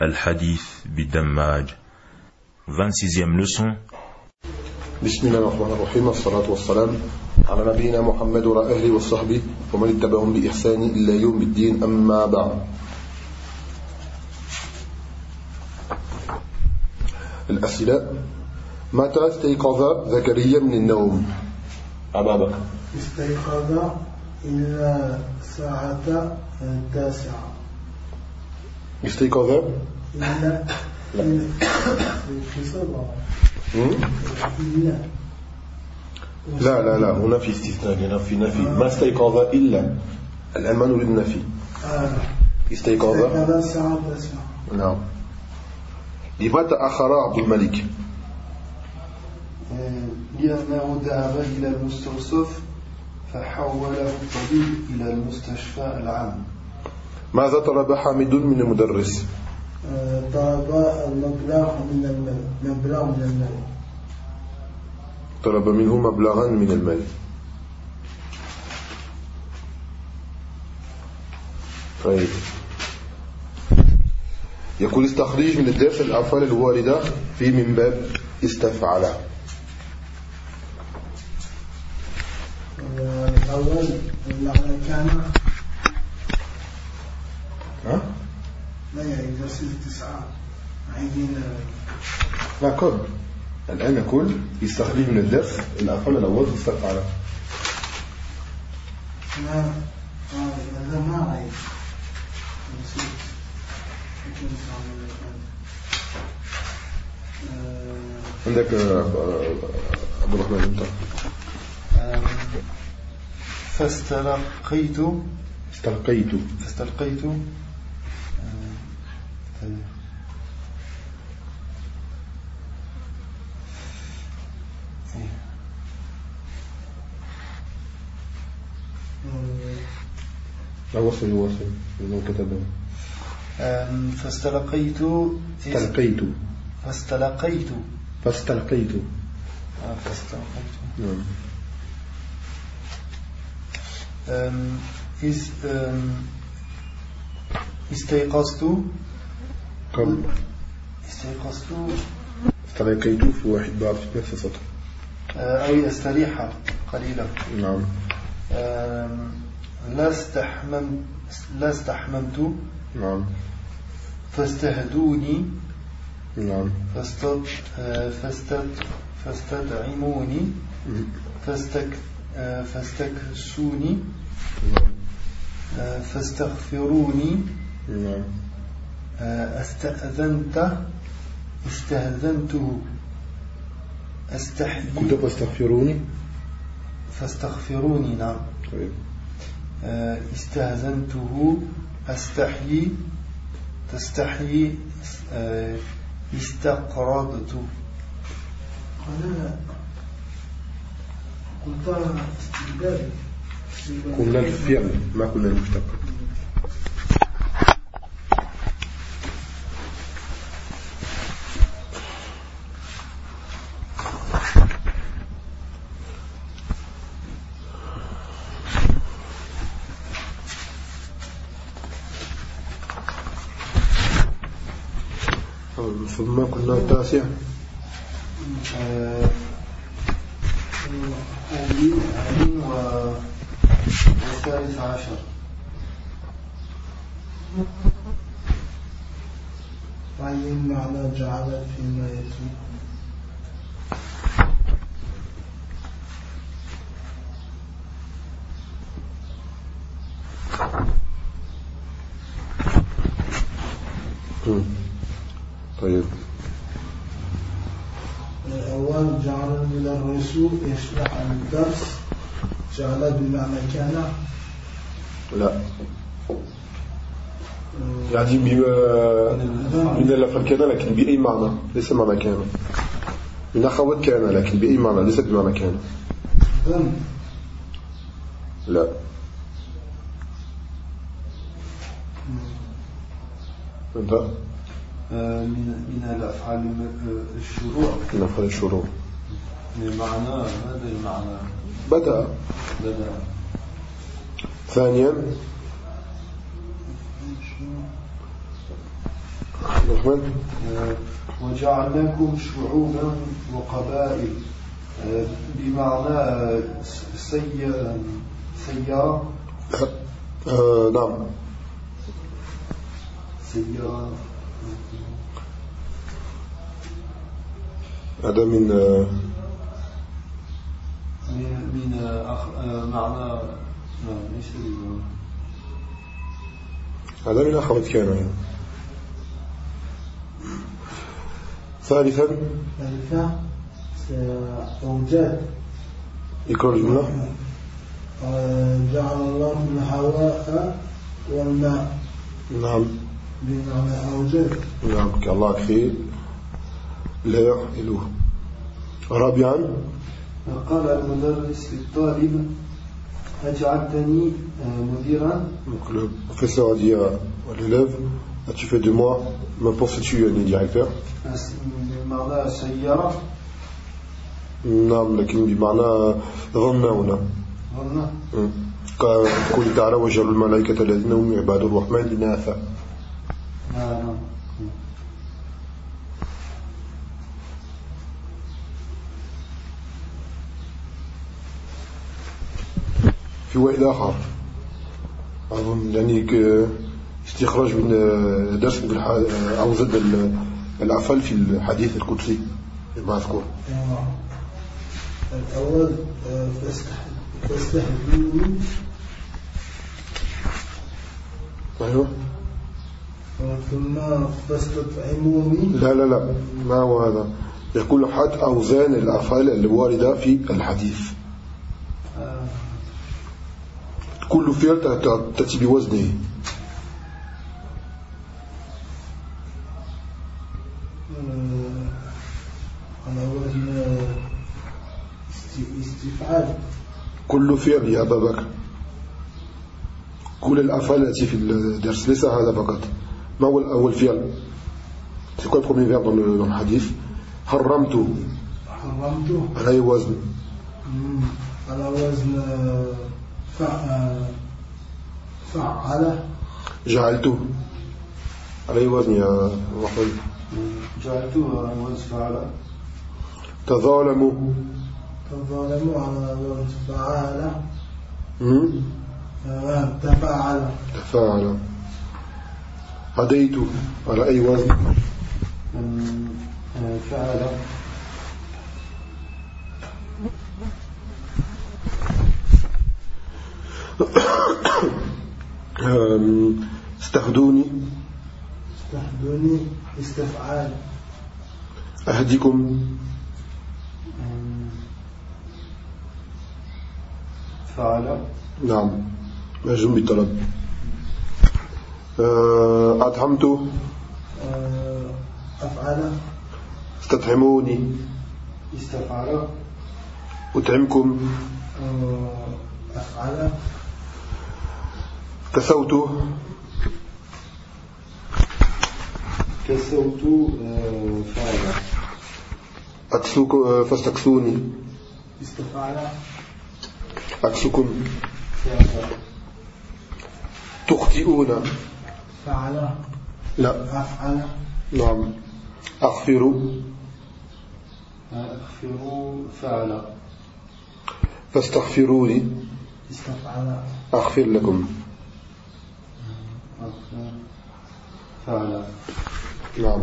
Al-Hadith Bidammaj, 26e leçon. بسم الله الرحمن الرحيم. والصلاة والسلام على نبينا محمد وعلى أهله وصحبه ومن اتبعهم بإحسان إلا يوم الدين. أما بعد. الأسئلة. متى استيقظ زكريا من النوم؟ أبا بكر. استيقظ إلا ساعة التاسعة. استيقظ إلا لا لا لا هنا في استثناء هنا في نفي. ما استيقظ إلا الآن ما نريد النفي آه. استيقظ؟ نعم. لماذا تأخر عبد الملك؟ لأنه ذهب إلى المستوصف فحوله الطبيب إلى المستشفى العام. ماذا طلب حامد من المدرس؟ آه، طلب المبلغ من المال مبلغ من المال. طلب منه مبلغا من المال. طيب. يقول استخرج من الدرس الأفعال الواردة في من باب استفعل. الأول كان ها؟ لا يعني التسعة نعم الآن نقول يستخرج من الدرس الأفعال الأول ما آه، هذا ما عايز نسيت. آه، عندك آه، آه، عبد الرحمن أنت؟ فاستلقيت. استلقيت. فاستلقيت. لا وصل وصل. إذا كتبه. آم، فاستلقيت استلقيت. فاستلقيت. فاستلقيت. آه، فاستلقيت. نعم. أم، استيقظت. قبل. استيقظت استلقيت في واحد بعد في نفس السطر. آه، أو استريح قليلا. نعم. لا استحمم لا استحممت. نعم. فاستهدوني. نعم. فاستد آه، فاستد فاستدعموني. فاستك آه، فاستكسوني. آه، فاستغفروني. نعم. آه، استأذنت استهزنته. استحيي كنت تستغفروني؟ فاستغفروني نعم. طيب. آه، استهزنته أستحيي تستحيي آه، استقرضت. قال لا قلت استقبال. قلنا الفعل ما قلنا المشتق. ثم قلنا التاسع آه، والثالث عشر. عين معنى جعل فيما مم. طيب الأول جعل المدرس يشرح الدرس. جعل بمعنى كان. لا. يعني بما من الأفعال كان لكن بأي معنى؟ ليس معنى كان. من أخوات كان لكن بأي معنى؟ ليس بمعنى كان. لا. أنت؟ آه، من من آه، الشروع. من أفعال الشروع. بمعنى هذا المعنى؟ بدأ. بدأ. ثانيا. الرحمن. وجعلناكم شعوبا وقبائل آه، بمعنى آه، سي سيارة آه نعم. سيارة هذا من آه من آه، أخ... آه، معنى هذا من أخوات كان يعني. ثالثا ثالثا أوجاد. يقرأ الجملة. جعل الله الهواء والماء. نعم. أوجاد نعم كخير l'air et l'eau رابعا قال المدرس للطالب أجعلتني آه، مديرا؟ Donc le professeur a dit à, l'élève as-tu fait de moi me penses-tu un directeur سيارة نعم لكن بمعنى ظن هنا ظن قال تعالى وجعلوا الملائكة الذين هم عباد الرحمن إناثا نعم في واحد آخر. أظن يعني استخراج من آه، درس آه، أو زد ال- الأفعال في الحديث القدسي. المذكور الأول آه، فاستح- فاستحبوني. أيوه. ثم فاستطعموني. لا لا لا. ما هو هذا؟ يقول حد أوزان الأفعال الواردة في الحديث. آه، كل فعل تأتي بوزنه. على وزن آه، است- استفعال. كل فعل يا أبا بكر. كل الأفعال التي في الدرس ليس هذا فقط. ما هو الأول فعل C'est quoi le premier verbe dans le, dans le hadith حرمت. حرمته على أي وزن؟ على وزن آه، فع- آه، فعل. جعلته على أي وزن يا محمد جعلته على وزن فعل. تظالموا تظالموا على وزن فعل؟ آه، تفاعل. تفاعل. هديت على أي وزن؟ فعل استهدوني استحدوني استفعال. أهديكم. فعل. نعم. مجزوم بالطلب أطعمت آه، أفعل. استطعموني استفعل. أطعمكم آه، أفعل. كسوت كسوت آه، فعل. أكسوك فاستكسوني. استفعل. أكسكم. تخطئون. فعل لا. أفعل. نعم. أغفر أغفر فعل. فاستغفروني. استفعل. أغفر لكم. أغفر فعل. نعم.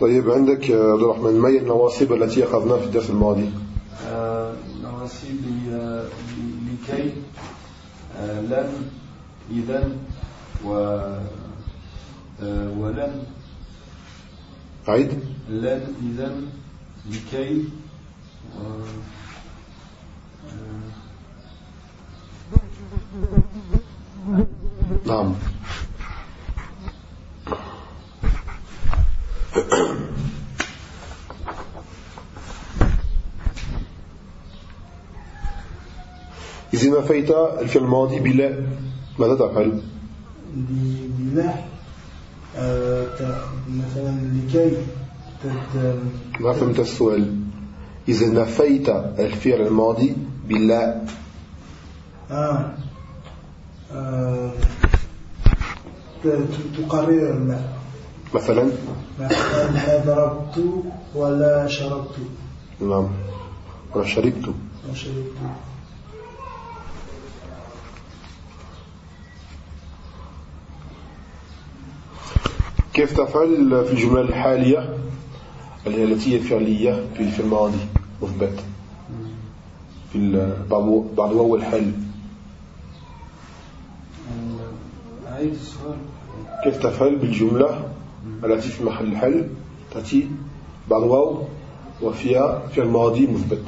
طيب عندك يا عبد الرحمن ما هي النواصب التي أخذناها في الدرس الماضي؟ آه، ل- لكي لن إذا و آه، ولن. عيد. لن إذا لكي آه، نعم. إذا نفيت الفعل الماضي بلا ماذا تفعل؟ بلا آه، مثلا لكي ما فهمت السؤال إذا نفيت الفعل الماضي بلا آه. آه. تقرر الماء مثلا مثلا لا ضربت ولا شربت نعم ولا شربت ولا شربت كيف تفعل في الجملة الحالية؟ التي هي فعلية في الماضي مثبت. في بعض واو الحل كيف تفعل بالجملة التي في محل الحل؟ تأتي بعد واو وفيها في الماضي مثبت.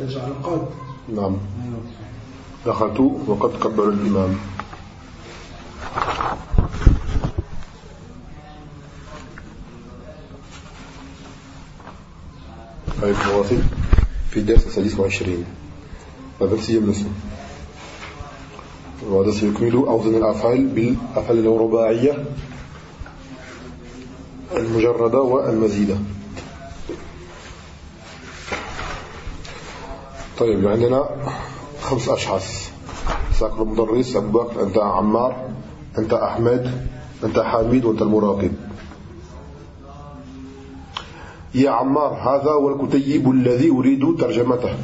تجعل قد نعم. دخلت وقد كبر الإمام. طيب نواصل في الدرس السادس والعشرين وبرسية منسو وهذا سيكمل أوزن الأفعال بالأفعال الرباعية المجردة والمزيدة. طيب عندنا خمس أشخاص. ساق المدرس أبو بكر أنت عمار أنت أحمد أنت حميد وأنت المراقب. يا عمار هذا هو الكتيب الذي أريد ترجمته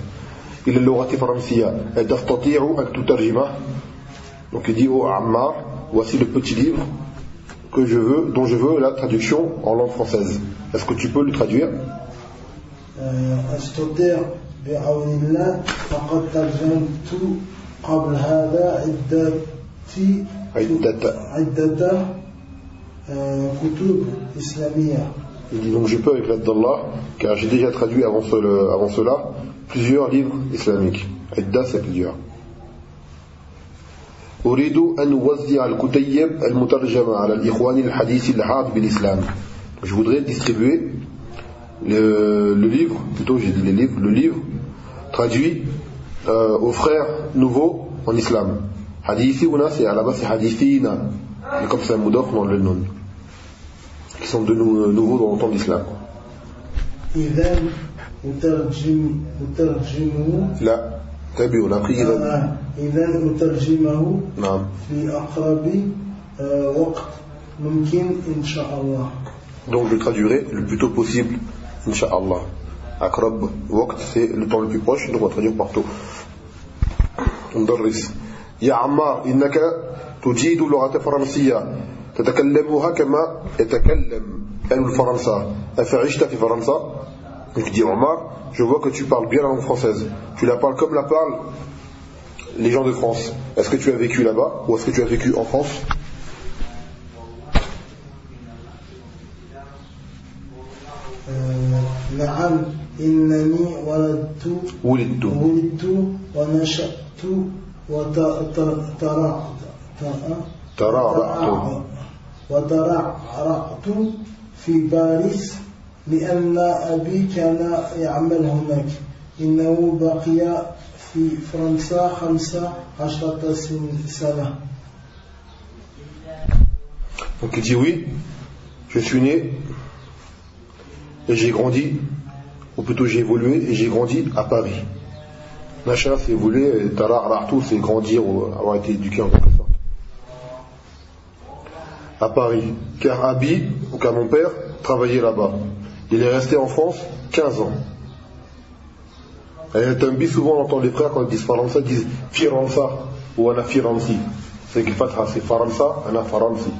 إلى اللغة الفرنسية. تستطيع أن تترجمه؟ Donc il dit au Ammar, voici le petit livre que je veux, dont je veux la traduction en langue française. Est-ce que tu peux le traduire? أستطيع بعون الله فقد ترجمت قبل هذا عدة عدة عدة كتب إسلامية Il dit donc je peux avec l'aide d'Allah, car j'ai déjà traduit avant, ce, avant cela plusieurs livres islamiques. Idda c'est plusieurs. أريد أن أوزع الكتيب المترجمة على الإخوان الحديث الحاد بالإسلام. Je voudrais distribuer le, le livre, plutôt j'ai dit les livres, le livre traduit euh, aux frères nouveaux en islam. Hadithi, c'est à la base c'est hadithina, mais comme c'est un moudaf, on le nom. qui sont de nouveaux dans le temps de l'islam. لا تابعوا نقي إذا إذا نترجمه نعم في أقرب وقت ممكن إن شاء الله Donc je traduirai le plus tôt possible, Inch'Allah. Akrab, waqt, c'est le temps le plus proche, donc on va traduire partout. مدرس يا عمار إنك تجيد اللغة الفرنسية تتكلمها كما يتكلم أهل الفرنسا أفعشت في فرنسا Donc dit Omar, je vois que tu parles bien la langue française. Tu la parles comme la parlent les gens de France. Est-ce que tu as vécu là-bas ou est-ce que tu as vécu en France نعم إنني ولدت ولدت. ولدت ونشأت وترعت. ترعرعت وترعرعت في باريس لأن أبي كان يعمل هناك. إنه بقي في فرنسا خمسة عشرة سنة. Donc il dit oui, je suis né et j'ai grandi, ou plutôt j'ai évolué et j'ai grandi à Paris. Nacha c'est évoluer, Tarar Rartou c'est grandir ou avoir été éduqué en quelque sorte. à Paris, car Abi, ou car mon père, travaillait là-bas. Il est resté en France 15 ans. Et un souvent on entend les frères quand ils disent Faransa, ils disent Firansa ou Ana Firansi. C'est qu'il fatha, c'est Faransa, Ana Faransi.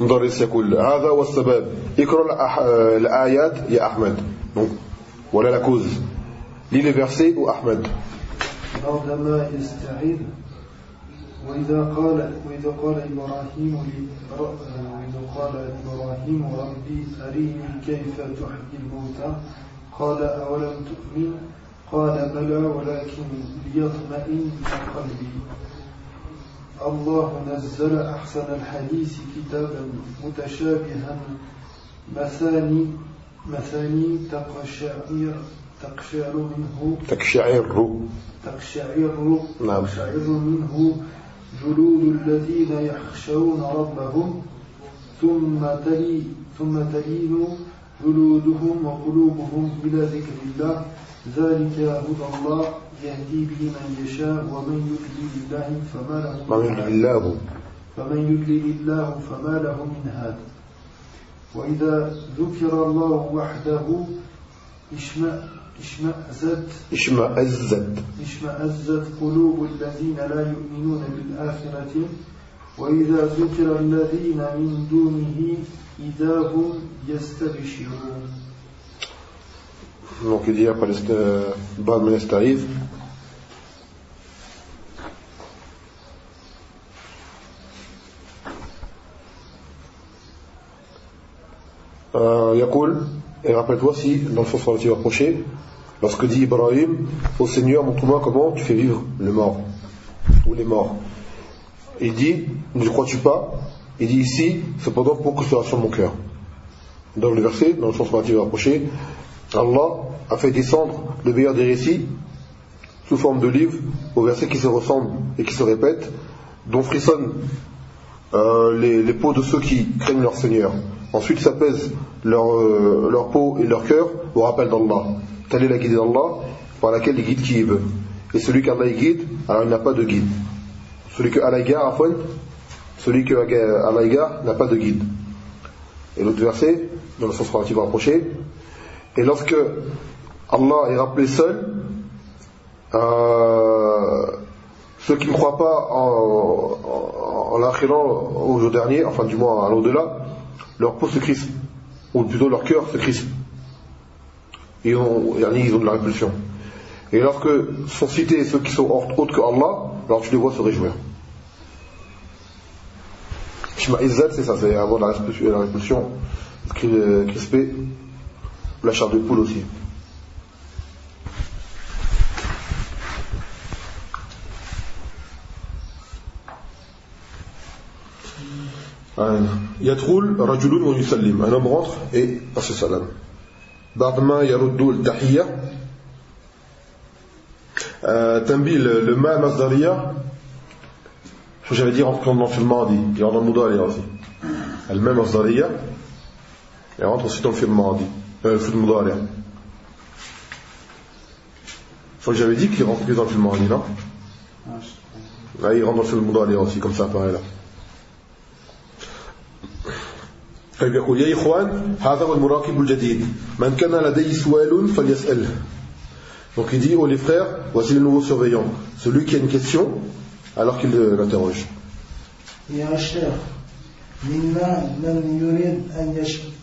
مدرس يقول هذا هو السبب اقرا الايات يا احمد donc voilà la cause. Lis les versets ou Ahmed وإذا قال وإذا قال إبراهيم وإذا قال إبراهيم ربي أريني كيف تحيي الموتى؟ قال أولم تؤمن؟ قال بلى ولكن ليطمئن قلبي. الله نزل أحسن الحديث كتابا متشابها مثاني مثاني تقشعر تقشعر منه تقشعر. تقشعر نعم. تقشعر منه جلود الذين يخشون ربهم ثم تلي ثم تلين جلودهم وقلوبهم إلى ذكر الله. ذلك هدى الله. يهدي به من يشاء ومن يضلل الله فما له يضلل الله. فمن يضلل الله فما له من هاد. وإذا ذكر الله وحده اشمأزت اشمأزت. اشمأزت قلوب الذين لا يؤمنون بالآخرة. وإذا ذكر الذين من دونه إذا هم يستبشرون. Donc il dit après le Bad Menestariv, euh, Yakul, et rappelle-toi si, dans le sens relatif approché, lorsque dit Ibrahim, au Seigneur, montre-moi comment tu fais vivre le mort, ou les morts. Il dit, ne crois-tu pas? Il dit ici, cependant pour que cela sur mon cœur. Dans le verset, dans le sens relatif approché, Allah a fait descendre le meilleur des récits sous forme de livres aux versets qui se ressemblent et qui se répètent, dont frissonnent euh, les, peaux de ceux qui craignent leur Seigneur. Ensuite s'apaisent leur, euh, leur peau et leur cœur au rappel d'Allah. Telle est la guide d'Allah par laquelle il guide qui il veut. Et celui qu'Allah guide, alors il n'a pas de guide. Celui que Allah égare, celui que Allah n'a pas de guide. Et l'autre verset, dans le sens relatif rapproché, et lorsque Allah est rappelé seul, euh, ceux qui ne croient pas en, en, au jour dernier, enfin du moins à l'au-delà, leur peau se crispe, ou plutôt leur cœur se crispe. Ils ont, ils ont de la répulsion. Et lorsque sont cités ceux qui sont autres que Allah, alors tu les vois se réjouir. Shema Izzat, c'est ça, c'est avoir la répulsion, la répulsion crispée, la chair de poule aussi. يدخل رجل ويسلم un homme rentre et passe salam بعد ما يرد التحية تنبيه le ma مصدرية شو j'avais dit rentre dans le الماضي il rentre dans le مضارع aussi الماء مصدرية il rentre ensuite dans le euh, في المضارع je crois que j'avais dit qu'il rentre dans le film الماضي non Là, il rentre dans le film المضارع aussi comme ça apparaît là طيب يقول يا إخوان هذا هو المراقب الجديد من كان لديه سؤال فليسأله Donc il dit, oh les frères, voici le nouveau surveillant. Celui qui a une question, alors qu'il l'interroge. يا شيخ منا من يريد أن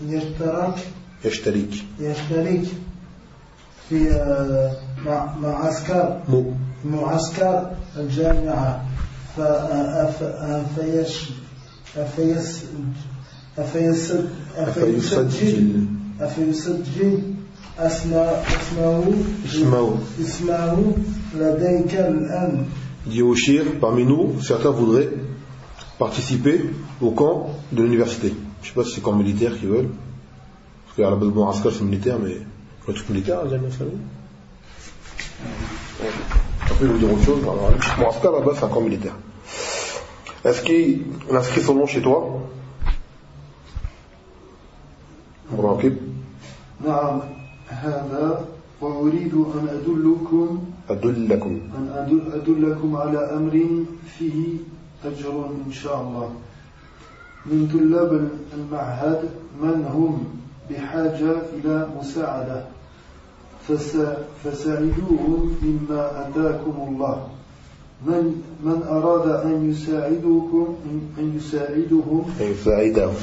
يشترك يشترك يشترك في معسكر معسكر الجامعة فيش فيس أفيسجل أفيسجل أسماء اسمه اسمه لديك الآن Dit Oshir, parmi nous, certains voudraient participer au camp de l'université. Je ne sais pas si c'est camp militaire qu'ils veulent. Parce qu'à la base, bon, Askar c'est militaire, mais le truc militaire, la Jamia Islamique. Après, ils vont dire autre chose. Alors, la base, c'est un camp militaire. Est-ce qu'il inscrit son nom chez toi مراقب نعم هذا وأريد أن أدلكم أدلكم أن أدل أدلكم على أمر فيه أجر إن شاء الله من طلاب المعهد من هم بحاجة إلى مساعدة. فساعدوهم مما أتاكم الله. من من أراد أن يساعدكم أن يساعدهم أن يساعدهم.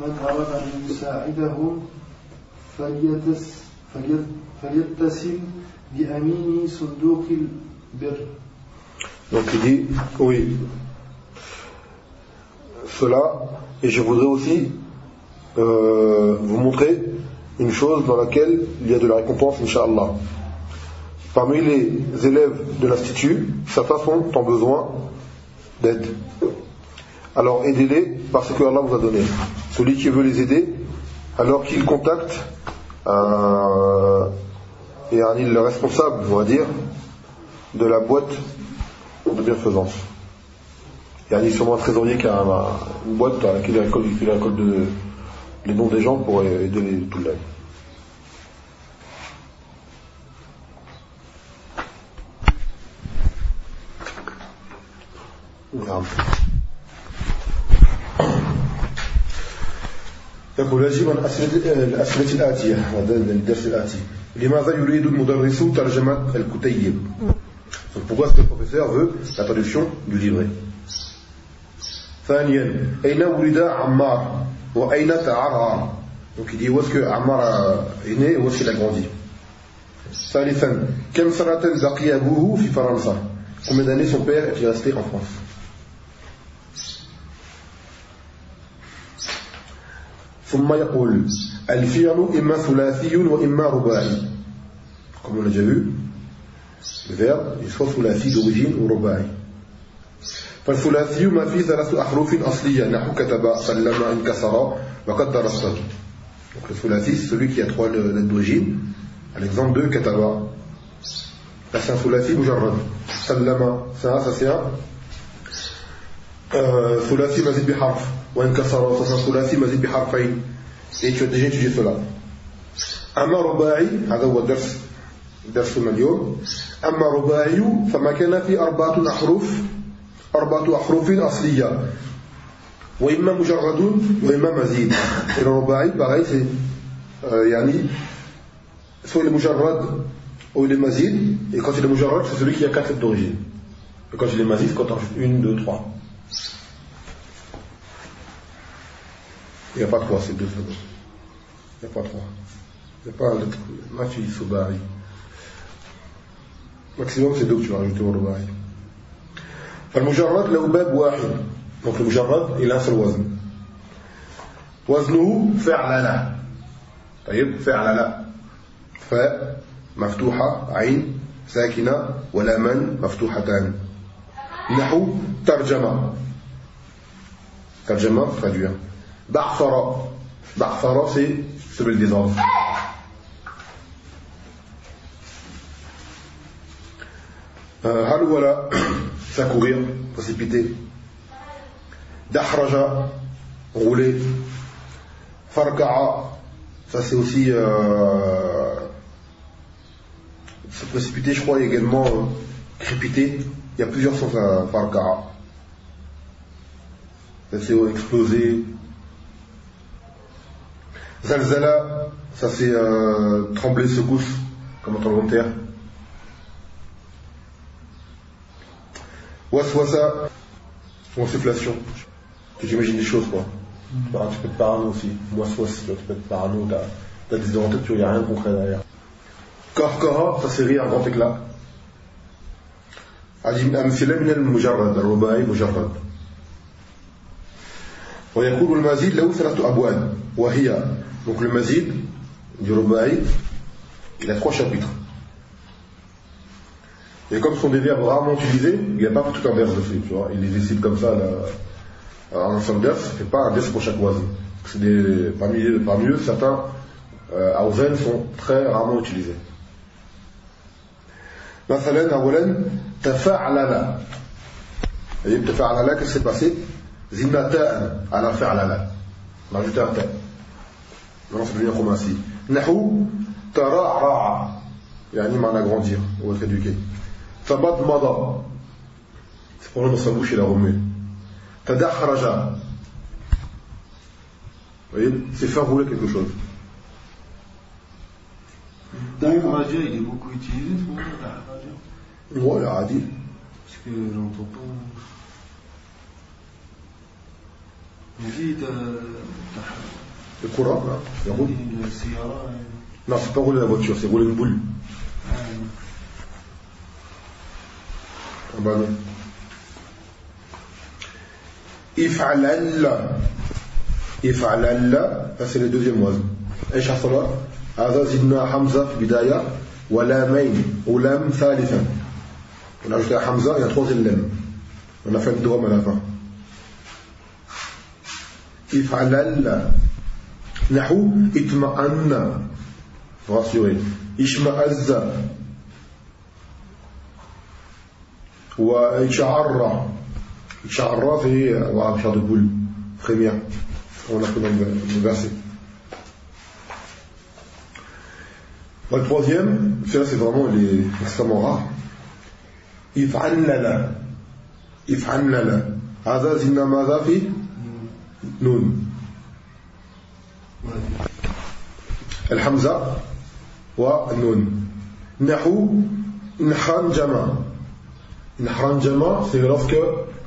من أراد أن يساعدهم فليتس فليتصل بأمين صندوق البر. Donc il dit, oui, cela et je voudrais aussi euh, vous montrer une chose dans laquelle il y a de la récompense, Inch'Allah. Parmi les élèves de l'Institut, certains sont en besoin d'aide. Alors aidez-les parce que Allah vous a donné. Celui qui veut les aider, alors qu'il contacte un, et un, le responsable, on va dire, de la boîte de bienfaisance. Il y a sûrement un trésorier qui a une boîte à laquelle il récolte, de, les dons des gens pour aider les, tout le نعم يقول يجب الأسئلة الآتية هذا الدرس الآتي لماذا يريد المدرس ترجمة الكتيب Pourquoi est-ce que le professeur veut la traduction du livret ثانيا أين ولد عمار وأين تعرعر Donc il dit où est-ce que Ammar est né et où est-ce qu'il a grandi. ثالثا كم سنة بقي أبوه في فرنسا Combien d'années son père est resté en France ثم يقول الفعل إما ثلاثي وإما رباعي comme on l'a déjà vu le verbe est soit ثلاثي d'origine ou رباعي فالثلاثي ما فيه ثلاث أحرف أصلية. نحو كتب سلم انكسر وقد درست. Donc le ثلاثي c'est celui qui a trois lettres d'origine. À l'exemple de كتب. Là c'est un ثلاثي مجرد سلم. Ça ça c'est un. ثلاثي مزيد بحرف وانكسر ça c'est un ثلاثي مزيد بحرفين et tu as déjà étudié cela. أما رباعي هذا هو الدرس درسنا اليوم. أما رباعي فما كان في أربعة أحرف أربعة أحرف أصلية وإما مجرد وإما مزيد الرباعي pareil c'est euh, يعني soit il est مجرد ou il est mazid et quand il est mujarrad c'est celui qui a quatre lettres d'origine et quand il est mazid quand on ajoute une, deux, trois il n'y a pas trois c'est deux secondes il n'y a pas trois il n'y a pas lettre mafi, subari maximum c'est deux que tu vas rajouter au rubai فالمجرد له باب واحد. donc le مجرد il a un seul وزن وزنه فعلنا. طيب فعلنا. فاء مفتوحة عين ساكنة ولمان مفتوحتان. نحو ترجمة. ترجمة traduire بعثر. بعثر c'est celui des ordres هل ولا S'accourir, précipiter. Dahraja, rouler. Farka'a, ça c'est aussi euh, se précipiter, je crois, et également euh, crépiter. Il y a plusieurs sens à euh, Farka'a. Ça c'est exploser. Zalzala, ça c'est euh, trembler, secousse, comme en tremblement de terre. Waswasa, insufflation. Tu t'imagines des choses, quoi. Bah, tu peux être parano aussi. Waswas, tu peux être parano, t'as des idées en tête, tu n'y a rien de concret derrière. كهكها تصيغير grand éclat أمثلة من المجرد الرباعي مجرد ويكون المزيد له ثلاثة أبواب وهي donc le mazid du rubai il a trois chapitres et comme ce sont des verbes rarement utilisés il n'y a pas tout un verse dessus tu vois il les décide comme ça là, en un seul verse il fait pas un verse pour chaque oiseau c'est des, parmi, parmi eux certains euh, sont très rarement utilisés مثلا أولا تفعلنا طيب تفعلنا qu'est-ce qui s'est passé زدنا تاء على فعلنا on a ajouté un تاء maintenant c'est devenu خماسي نحو ترعرع يعني معنى grandir ou être éduqué فبضمض ولا ما صابوش إلى غمين تدحرج طيب سي فا فولي كيلكو شوز دحرج يجي. بوكو يتيزيت هو لا عادي باسكو نونتو با يجي تا الكرة يقول السيارة نعم تقول لا فوتشور سيقول البول if'alal if'alal ça c'est le deuxième إيش حصل هذا زدنا حمزة في بداية ولامين ولام ثالثا on a ajouté Hamza et un troisième lemme on a fait if'alal نحو اطمأن rassuré اشمأز وإشعر إشعر في وعمشة البول خمية ونحن نبعث والتروزيام فيها سي فرامون اللي اكستامون غا يفعلل يفعلل هذا زين ماذا في نون الحمزه والنون نحو نحن جمع نحران جمع c'est lorsque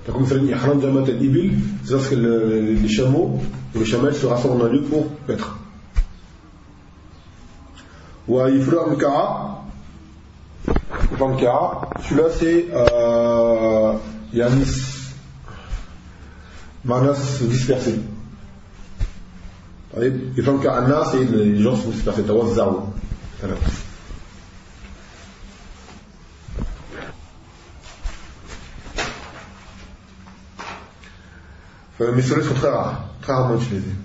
comme مثلا يحران جمع الإبل c'est lorsque les chameaux ou les chamelles se rassemblent en un lieu pour paître ويفرع مكعة يفرع مكعة celui-là c'est euh, Yanis Manas dispersé طيب يفهم كالناس les gens sont dispersés توزعوا ثلاثة فمثل sont très rares, très rarement utilisés.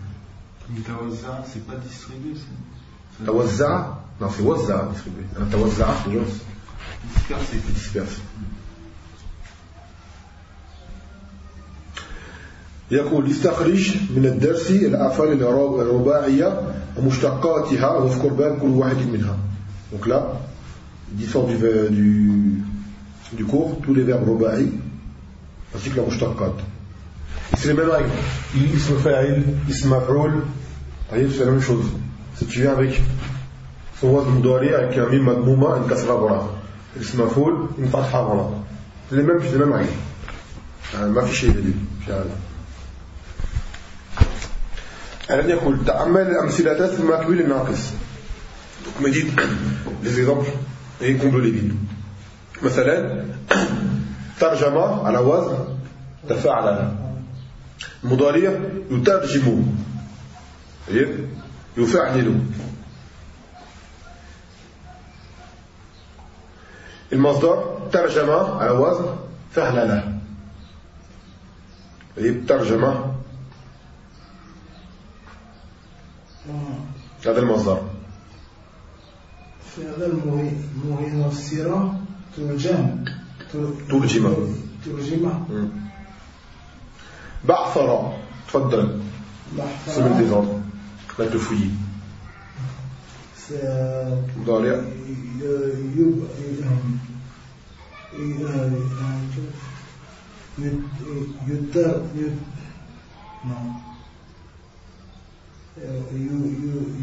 Tawazza, c'est pas distribué, c'est. Tawazza, non, c'est wazza distribué. Tawazza, c'est gens dispersé. dispersé. يقول استخرج من الدرس الأفعال الرباعية ومشتقاتها واذكر باب كل واحد منها donc là il sort du, du, du cours tous les verbes ruba'i ainsi que la mushtaqat c'est les mêmes règles ism fa'il ism maf'ul c'est la même chose si tu viens avec son wazn mudari avec un mim madmouma une kasra voilà ism maf'ul une fatha voilà c'est les mêmes, les mêmes règles ما في شيء جديد في هذا ألم يقول تأمل الأمثلة ثم أكمل الناقص donc médite les exemples et comble les vides مثلا ترجمة على وزن تفاعل المضارع يترجم. يفعل. المصدر ترجمة على وزن فعلل ترجمة. هذا المصدر. في هذا المهين والسيرة ترجم ترجم ترجم بعثر تفضل. سمع des ordres la te fouiller مضارع يتر non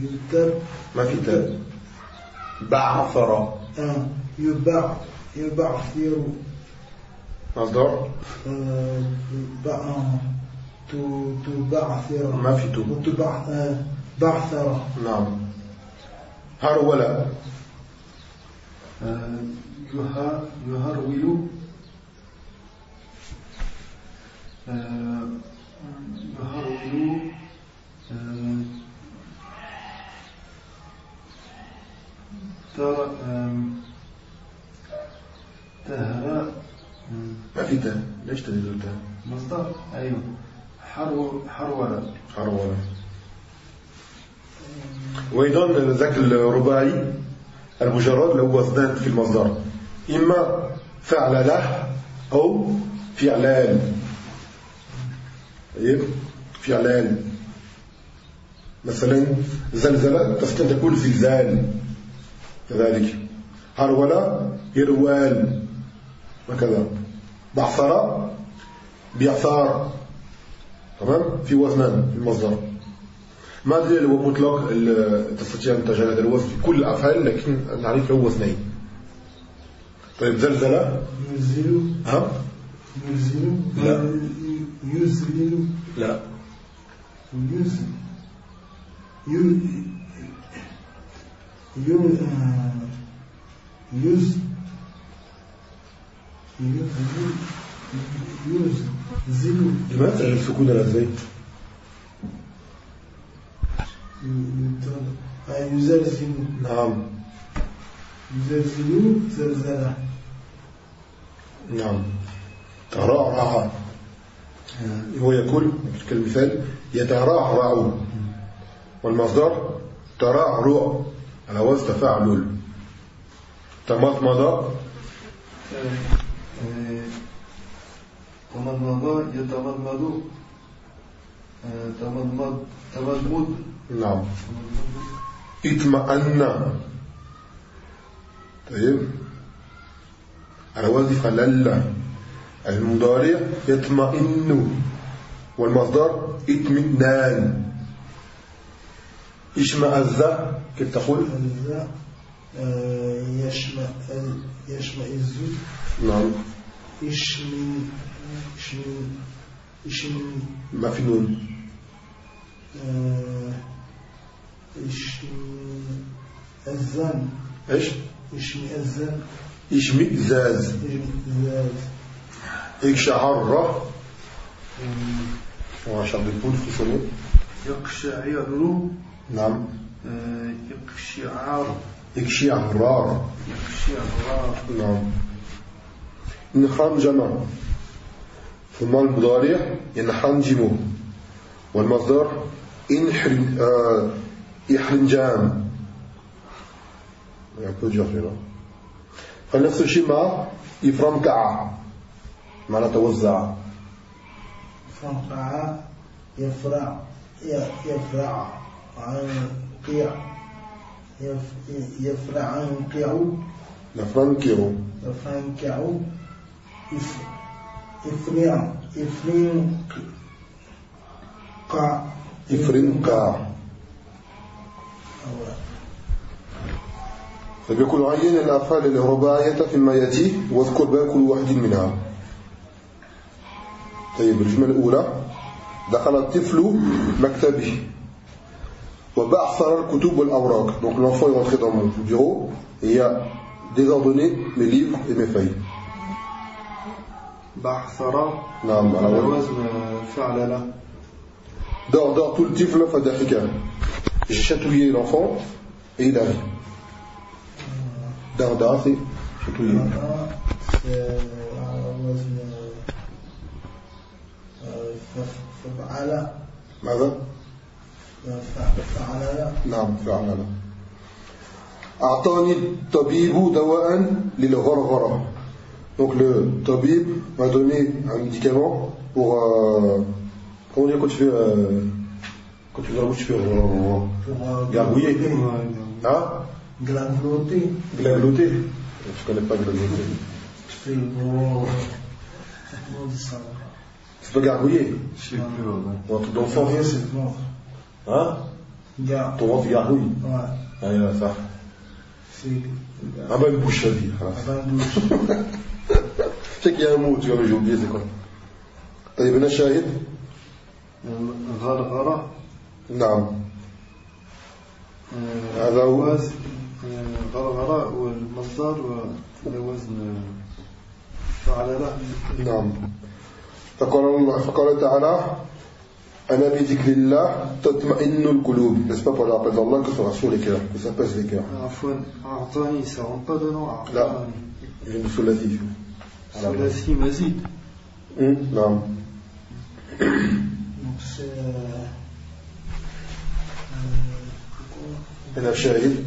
يتر ما في بعثر يبعثر مصدر؟ تبعثر ما في تو. بعثر نعم. هرولة يهرول. يهرول. ترى تاء ليش تنزل تاء مصدر. أيوه. حرو حرولة حرولة وأيضا ذاك الرباعي المجرد له وزنان في المصدر. إما فعل له أو فعلان طيب؟ فعلان مثلا زلزلة تستطيع تقول زلزال كذلك. هرولة هروال وكذا. بعثرة بيعثار تمام؟ في وزنان في المصدر ما أدري هو مطلق تستطيع أن تجعل هذا الوزن في كل الأفعال لكن نعرف له وزنين طيب زلزلة؟ ينزل. ها؟ ينزل. لا. يزلل لا. يزل يو يو لماذا السكون على الزين يزلزل نعم. يزلزلوا زلزلة نعم. ترعرع هو يقول كالمثال يترعرع والمصدر ترعرع على وزن تفاعل. تمضمض تمضمض يتمضمض آه، تمضمض تمضمض. نعم. اطمأن. طيب. على وزن فلل المضارع يطمئن. والمصدر اطمئنان. اشمأز كيف تقول؟ هذا يشمئز يشمئز نعم يشمي يشمي يشمي ما في نون آه، يشمي الزن إيش يشمي الزن اشمئزاز يشمئزاز اكشعر وعشر بالبول في شنو يقشعر نعم يقشعر يقشعر نعم نخنجم ثم المضارع ينحنجم والمصدر آه إحرنجام peu dur celui-là فنفس الشيء مع يفرمكع معنى توزع. فرقع يفرع يفرع عن قيع. يف- يفرع عن قيع. نفرنكر يفرنكع أو فبيقول عين الأفعال الرباعية فيما يأتي واذكر بها كل واحد منها. طيب الجملة الأولى. دخل الطفل مكتبه. وبعثر الكتب والأوراق. Donc l'enfant est rentré dans mon bureau. Désordonné mes livres et mes feuilles. بعثر نعم على على وزن فعل له. dors dors tout le tifl فضحك j'ai chatouillé l'enfant et il a ri darda c'est chatouiller في- على وزن آه، ف- ففعل ماذا؟ ف- فعل نعم فعلا أعطاني الطبيب دواء للغرغرة. Donc le tabib m'a donné un médicament pour... Euh, comment dire quand tu fais... Euh, quand tu fais la bouche, tu fais... Euh, pour euh, gargouiller. Hein? Glagloter. Glagloter. Je connais pas glagloter. Tu fais le gros. Comment dit ça? C'est pas gargouiller. Je sais plus. Ou un truc d'enfant. C'est le ventre. Hein? Gar. Ton ventre gargouille. Ouais. Allez, là, ça. C'est. Ah bah une bouche, ça. Je a un mot, tu mais j'ai oublié, c'est quoi طيب هنا شاهد غرغرة نعم آه، هذا هو. آه، غرغرة والمصدر على وزن فعل له نعم فقال, الله فقال تعالى أنا بذكر الله تطمئن القلوب n'est-ce pas par le rappel d'Allah que se rassurent les cœurs que ça pèse les cœurs عفوا أعطاني ça rentre pas dedans ثلاثي مزيد نعم هنا شاهد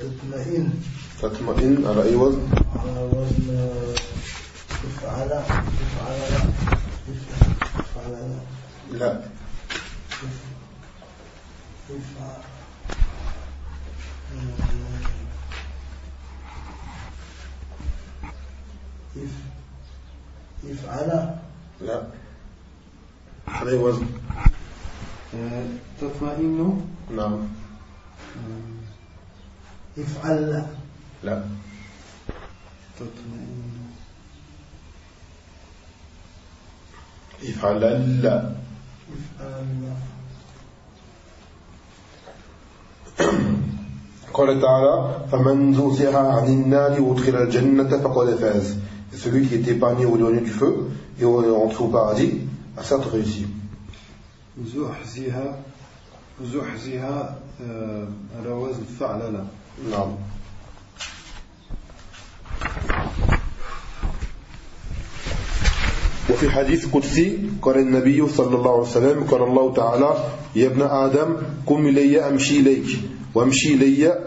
تطمئن تطمئن على أي وزن على وزن تفعل تفعل تفعل لا تفعل يفعل لا على؟ أي وزن. آه، تطمئن نعم. آه، يفعل لا. تطمئن يفعل لا. يفعل قال تعالى فمن زوزها عن النار وادخل الجنة فقد فاز. Celui qui est épargné ou éloigné du feu et rentré au paradis a certes réussi. زحزها زحزها على وزن فعللة نعم وفي حديث قدسي قال النبي صلى الله عليه وسلم قال الله تعالى يا ابن آدم قم إلي أمشي إليك وامشي إلي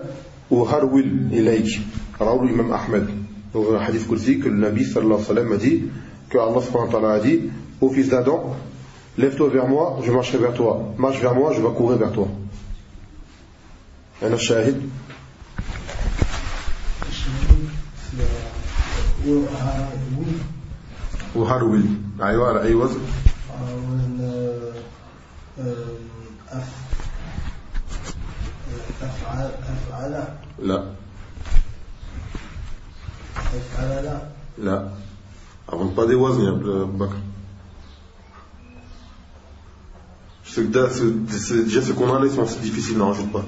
وهرول إليك رواه الإمام أحمد dans un hadith Qudsi que le Nabi sallallahu alayhi wa sallam a dit que Allah subhanahu wa ta'ala a dit ô fils d'Adam lève-toi vers moi je marcherai vers toi marche vers moi je vais courir vers toi أنا الشاهد وهرول أيوة على أي وزن أفعل أفعل لا لا. أظن طادي وزني يا أبو بكر شو كده س س جس كمان اسمه صعب difficile نعم شو بقى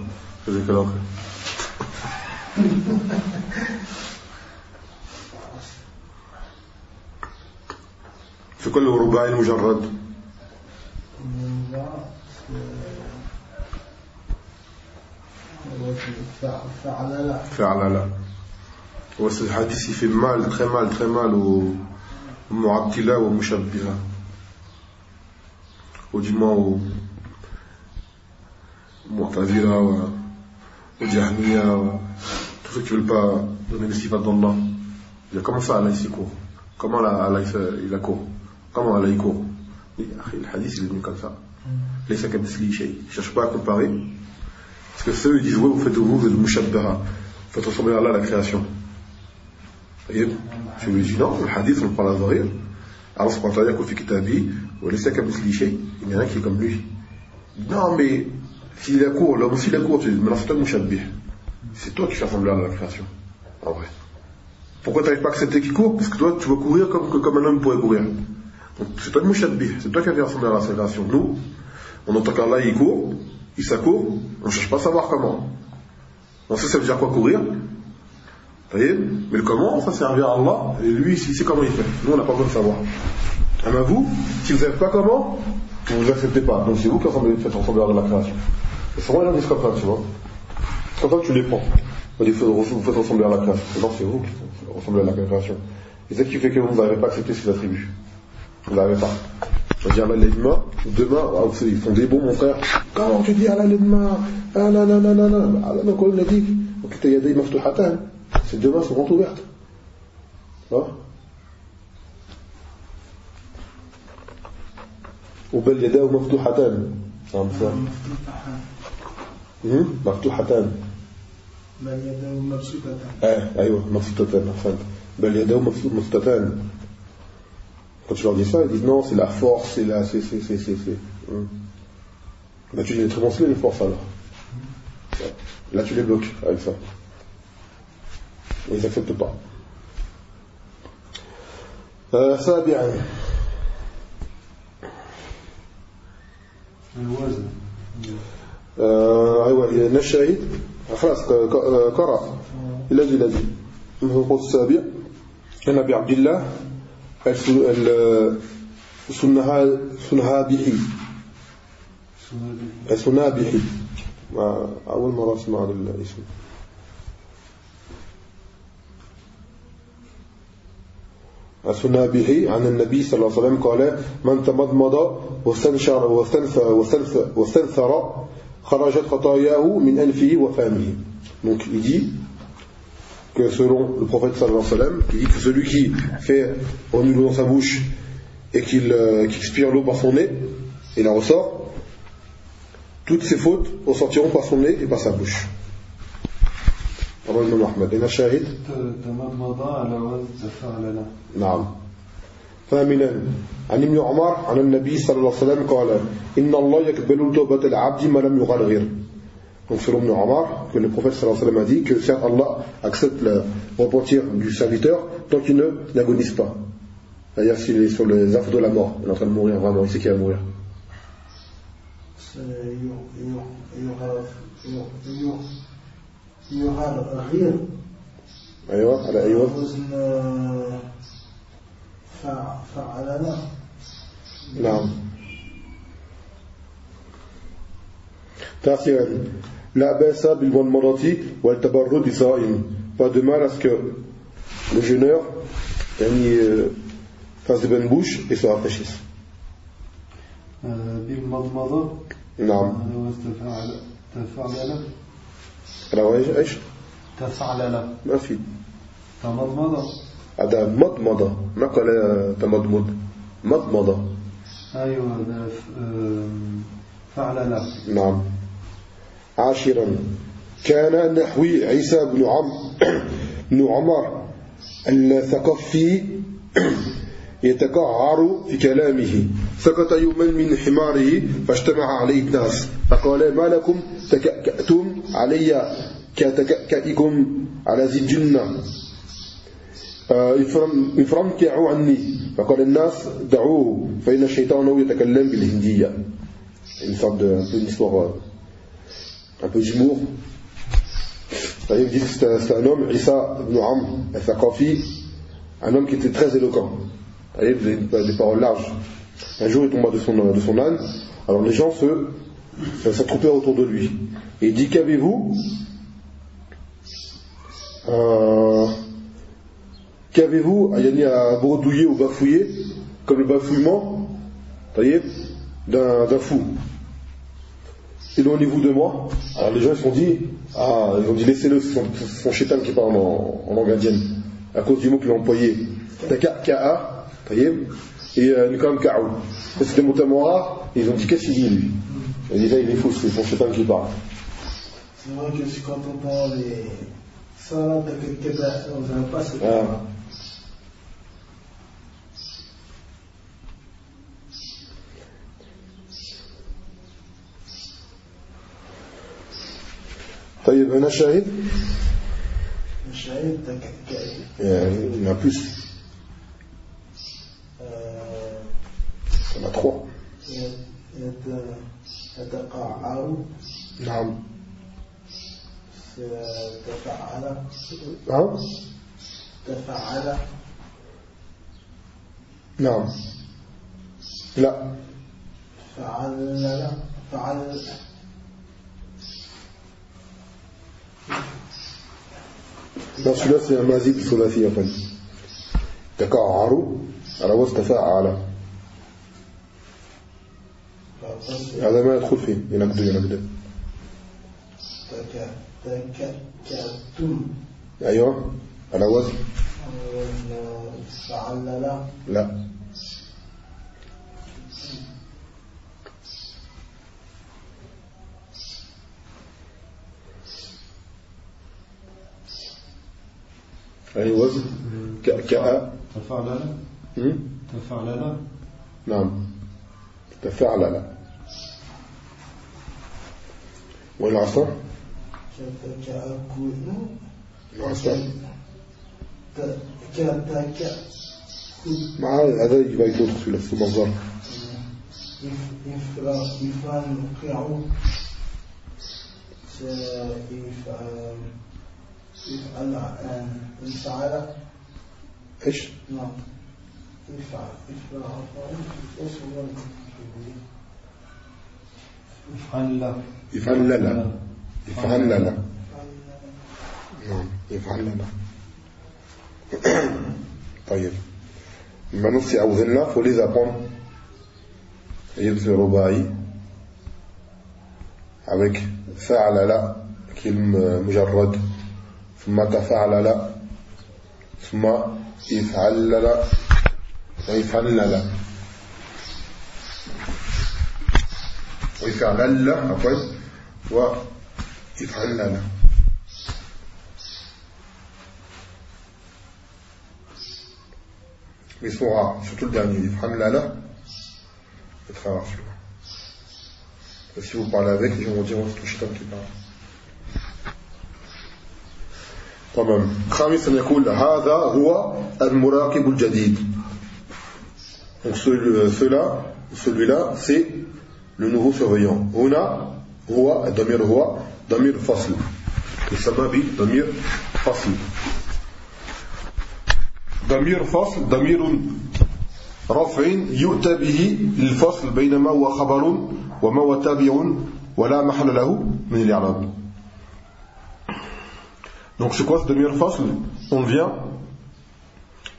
في كل رباعي المجرد فعل لا فعل لا Ouais, hadith il fait mal, très mal, très mal au Mu'abdila ou au Mushabbiha. Ou du moins au Mu'tadila ou au Jahmiya tous ceux qui veulent pas donner le sifats d'Allah. Comment ça Allah il court Comment Allah, Allah il court? Comment Allah il court? Ah, le hadith il est venu comme ça. Les sacs Je cherche pas à comparer. Parce que ceux ils disent vous faites vous, vous êtes Mushabbiha. Faites ressembler à Allah la création. طيب je lui dis non le hadith on prend la zahir Allah subhanahu wa ta'ala يقول في كتابه وليس كمثله شيء il y en a qui est comme lui non mais s'il a court l'homme s'il a court tu dis mais non c'est toi mushabbih c'est toi qui fais ressembler à la création en vrai pourquoi tu n'arrives pas à accepter qu'il court parce que toi tu veux courir comme, comme un homme pourrait courir donc c'est toi le mushabbih c'est toi qui as fait ressembler à la création nous on entend qu'Allah il court il s'accourt on ne cherche pas à savoir comment on sait ça veut dire quoi courir voyez Mais le comment, ça servir à Allah, et lui, il sait comment il fait. Nous, on n'a pas besoin de savoir. Ah ben vous, si vous ne savez pas comment, vous acceptez pas. Donc c'est vous qui faites ressembler à la création. Et souvent, les gens comme ça, tu vois. C'est comme ça que tu les prends. Vous faites ressembler à la création. Non, c'est vous qui faites ressembler à la création. Et c'est ce qui fait que vous n'avez pas accepté ces attributs. Vous n'avez pas. Veux dire, Allah l'edma, demain, ah, ils font des bons, mon frère. Comment tu dis Allah l'edma Ah, non, non, non, non, non. Allah, non, il a dit. Donc, il y a des. Ces deux mains sont grandes ouvertes. Hein وبل يداه مفتوحتان نعم مفتوحتان بل يداه مبسوطتان اه ايوه مبسوطتان احسنت بل يداه مبسوطتان Quand tu leur dis ça, ils disent non, c'est la force, c'est la. c'est. c'est. c'est. c'est. Hum. Bah, tu les transmets les forces alors. Là, tu les bloques avec ça. Ils n'acceptent pas. سابعا. الوزن. أيوه الشاهد. خلاص قرأ. الذي الذي؟ القول السابع. عن ابي عبد الله السنهابحي السنابحي أول مرة أسمع الاسم. السنابحي عن النبي صلى الله عليه وسلم قال من تمضمض واستنشر واستنثر, واستنثر خرجت خطاياه من أنفه وفمه donc il dit que selon le prophète sallallahu alayhi wa sallam il dit que celui qui fait en l'eau dans sa bouche et qu'il euh, qu expire l'eau par son nez et la ressort toutes ses fautes ressortiront par son nez et par sa bouche رواه الإمام أحمد هنا شاهد تمضمض على وزن فعلنا نعم ثامنا عن ابن عمر عن النبي صلى الله عليه وسلم قال إن الله يقبل توبة العبد ما لم يغرغر Donc selon Ibn Omar, que le prophète sallallahu alayhi wa sallam a dit que certes Allah accepte le repentir du serviteur tant qu'il ne n'agonise pas. C'est-à-dire s'il est sur les affres de la mort, il est en train de mourir vraiment, il sait qu'il va mourir. يغرغر أيوة على أي وزن فعلنا. نعم. تاسعا لا بأس بالمنمرة والتبرد صائم. Pas de mal à ce que le jeûneur يعني, fasse des bonnes bouches et se rafraîchisse. بالمضمضة. نعم. على إيش إيش تفعلل ما في. تمضمضة. هذا مضمضة. قال تمضمض. مضمضة. أيوة فعلل نعم. عاشرا. كان نحوي عيسى بن عم بن عمر الثقفي يتقعر في كلامه. سقط يوما من حماره فاجتمع عليه الناس فقال ما لكم تكأتم علي كتكأكئكم على ذي الجنة افرمكعوا عني فقال الناس دعوه فإن الشيطان يتكلم بالهندية une sorte de, un peu une histoire un peu d'humour il dit que c'était un homme Issa ibn Amr al-Thaqafi un homme qui était très éloquent avait des paroles larges un jour il tomba de son, de son âne. Alors les gens se s'attroupèrent autour de lui. Et il dit qu'avez-vous? Euh, qu'avez-vous? À bredouiller ou bafouiller comme le bafouillement d'un fou. Éloignez-vous de moi. Alors les gens ils se sont dit ah ils ont dit laissez-le son, chétan qui parle en, langue indienne à cause du mot qu'il a employé. Ka'a et euh, Nikam Ka'ou c'était des mots et ils ont dit qu'est-ce qu'il dit lui ils disaient il est fou c'est son chétan qui parle c'est vrai que quand on parle les salades de quelque on ne pas ce ah. طيب هنا شاهد شاهد يعني il y en a plus il y en a trois نعم تفعل نعم تفعل نعم لا فعل فعل Non, celui-là c'est un mazid ثلاثي أقل تكعر على وزن تفاعل هذا ما يدخل فيه. ينقد ينقد. تكتم أيوة. على وزن فعلل لا. أي وزن كأ. تفعلل تفعلل؟ نعم. تفعلل. والعصر؟ العصر. مع هذا يبقى يكون في في المنظر. يفعل يفعل انفعل إيش؟ نعم. يفعل. يفعل إيش هو يفعل يفعل لا. يفعل لا. نعم يفعل لا. طيب. ces awzen là faut les apprendre يبث رباعي avec فعل لا. كلمة مجرد. ثم تفعلل ثم يفعلل ويفعلل ويفعلل عفوا ويفعلل Mais ils rares, surtout le dernier. Ifhamlala, c'est très rare celui-là. Si vous parlez avec, gens vont dire, oh, c'est tout chitan qui parle. تمام خامسا يقول هذا هو المراقب الجديد donc cela celui-là c'est le nouveau surveillant هنا هو الضمير هو ضمير فصل يسمى بضمير فصل ضمير فصل ضمير رفع يؤتى به للفصل بين ما هو خبر وما هو تابع ولا محل له من الإعراب Donc c'est quoi ce demi-fasl On vient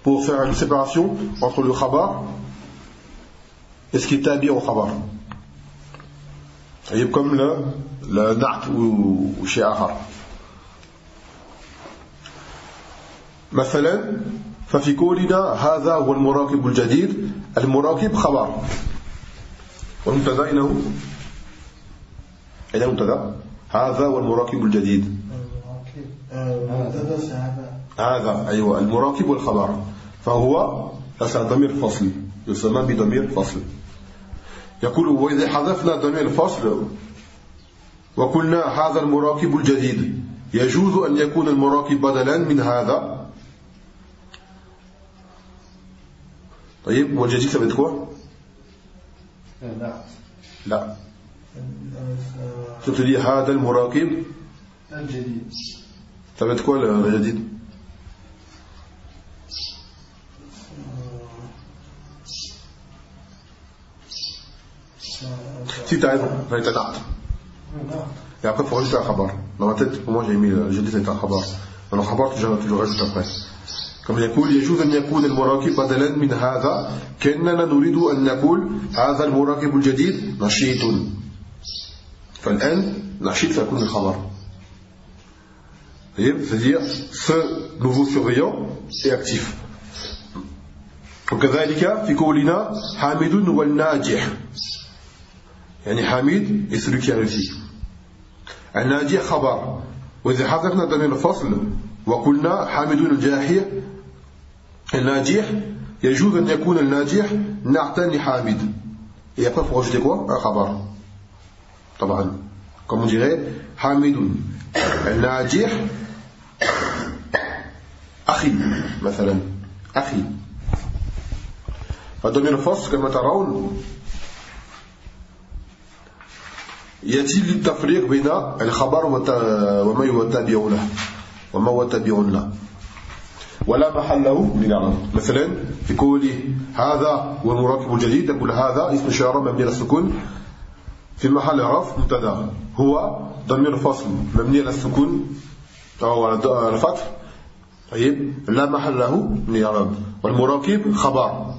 pour faire une séparation entre le khabar et ce qui est tabi au khabar. C'est comme le, le na'at ou, ou chez Ahar. مثلا ففي قولنا هذا هو المراكب الجديد المراكب خبر والمبتدا انه اين المبتدا هذا هو المراكب الجديد هذا أيوة المراكب والخبر فهو ضمير فصل يسمى بضمير فصل يقول وإذا حذفنا ضمير الفصل وقلنا هذا المراكب الجديد يجوز أن يكون المراكب بدلا من هذا؟ طيب والجديد ça va لا. لا. تقول هذا المراكب الجديد. Ça quoi le jadid Raison, ça va être un Et après, il faut rajouter un khabar. Dans ma tête, pour moi, j'ai mis le jadid, c'est un khabar. Alors, le khabar, tu le rajoutes après. كما يقول يجوز أن يكون المراكب بدلا من هذا كأننا نريد أن نقول هذا المراكب الجديد نشيط فالآن نشيط سيكون الخبر c'est-à-dire ce nouveau surveillant est actif. وكذلك في قولنا حامد والناجح يعني حميد est celui qui a réussi الناجح خبر وإذا حذفنا ضمير الفصل وقلنا حامد الجاحي الناجح يجوز أن يكون الناجح نعتا لحامد et après faut rajouter quoi? Un خبر. طبعا. Comme on dirait حامد. الناجح أخي مثلا. أخي. فضمير الفصل كما ترون. يأتي للتفريق بين الخبر وما هو تابع له. وما هو تابع له. ولا محل له من الإعراب مثلا في قوله هذا هو المراكب الجديد يقول هذا اسم إشارة مبني على السكون. في محل رفع مبتدا. هو ضمير فصل مبني على السكون. أو على الفتح. طيب لا محل له من إعراب والمراكب خبر.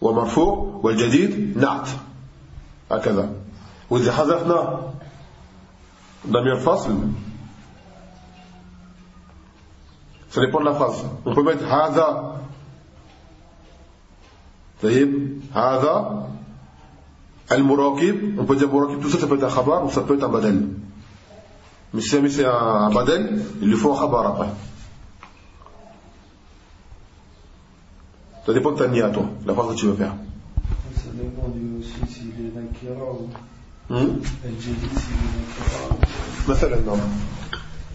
ومرفوع. والجديد نعت. هكذا. ودي حذفنا ضمير فصل سري بون لافاس نقول هذا. طيب هذا. المراقب نقول المراقب تو سبت خبر وسبت بدل. مش سامي سي بدل اللي فوق خبر ابا Ça dépend de ta niato, la phrase que tu veux faire. Ça dépend du, si, si il est l'acquéreur ou. Hmm? est مثلا non.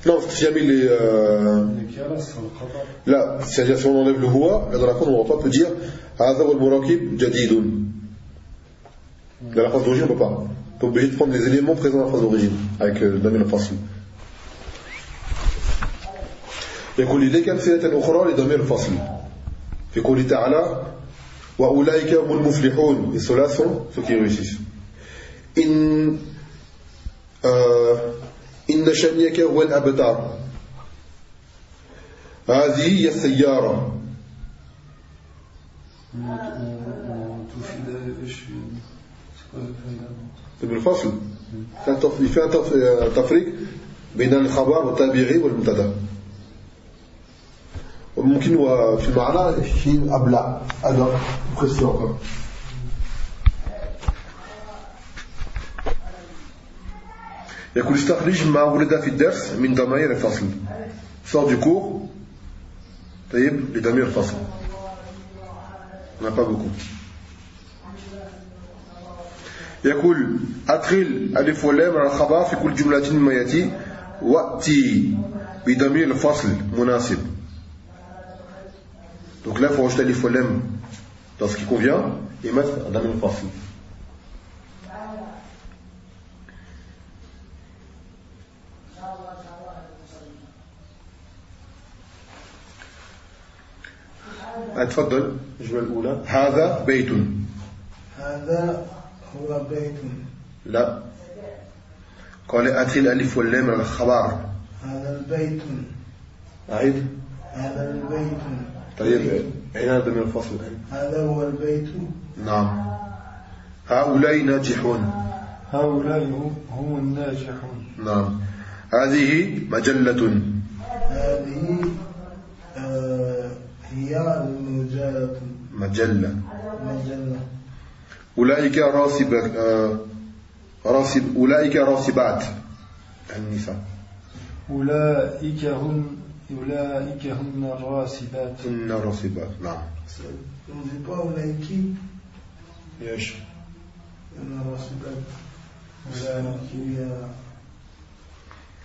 Non, si jamais il est. Euh... Là, c'est-à-dire si on enlève le huwa, dans la phrase on ne va pas dire هذا هو المراكب جديد. Dans la phrase d'origine, on ne peut pas. Tu es obligé de prendre les éléments présents dans la phrase d'origine, avec euh, Damien le facile. يقول لي لك أمثلة أخرى لضمير الفصل في قوله تعالى وأولئك هم المفلحون sont ceux qui réussissent إن آه إن شنيك هو الأبتار هذه هي السيارة. بالفصل في تفريق بين الخبر والتابعي والمبتدأ. ممكن في المعنى شيء أبلع أدق précieux يقول استخرج ما ولد في الدرس من ضمائر الفصل sort du cours. طيب لضمير الفصل on n'a pas beaucoup. يقول أدخل ألف ولام على الخبر في كل جملة مما يأتي. وأتي بضمير الفصل مناسب. Donc là, il faut rajouter les phonèmes dans ce qui convient et mettre dans une اتفضل الجملة الأولى. هذا بيت. هذا هو بيت. لا. قال أتي الألف واللام على الخبر هذا البيت. أعيد. هذا البيت. طيب أين هذا من الفصل هذا هو البيت. نعم. هؤلاء ناجحون. هؤلاء هم الناجحون. نعم. هذه مجلة. هذه آه، هي المجلة مجلة. مجلة. أولئك راسب آه، راسب أولئك راسبات. النساء. أولئك هم أولئك هن الراسبات. هن راسبات نعم. On ne dit pas أولئك إيش؟ هن الراسبات. أولئك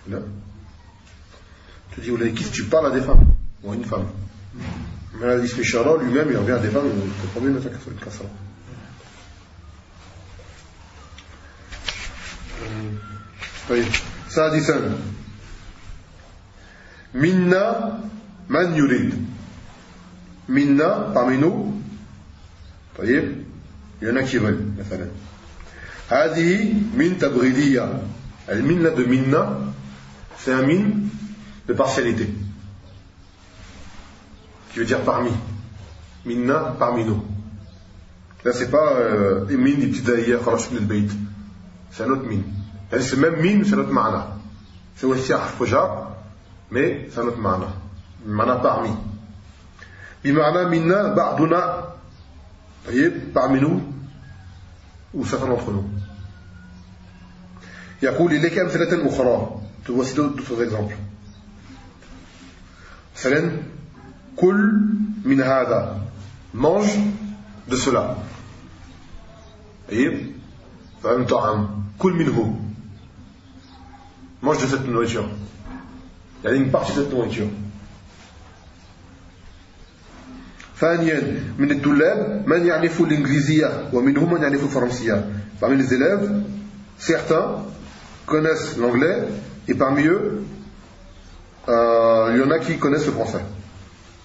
لا. Tu dis أولئك si tu parles à des femmes ou à une femme mais là l'isme Ishara lui-même il revient à des femmes il est pas mieux de mettre une kasra طيب سادسا منا من يريد منا parmi nous طيب il y en a qui veulent مثلا هذه من تبغيدية المنة de minna c'est un min de partialité qui veut dire parmi minna parmi nous là c'est pas euh, min ابتدائية خرجت من البيت c'est un autre min يعني c'est même min c'est un autre معنى c'est aussi حرف جر mais c'est un autre معنى معنى parmi بمعنى منا بعضنا طيب parmi nous ou certains d'entre nous يقول إليك أمثلة أخرى voici d'autres exemples مثلا كل من هذا mange de cela طيب فهم طعام كل منه mange de cette nourriture يعني une partie de cette nourriture ثانيا من الطلاب من يعرف الإنجليزية ومنهم من يعرف الفرنسية parmi les élèves certains connaissent l'anglais et parmi eux euh, il y en a qui connaissent le français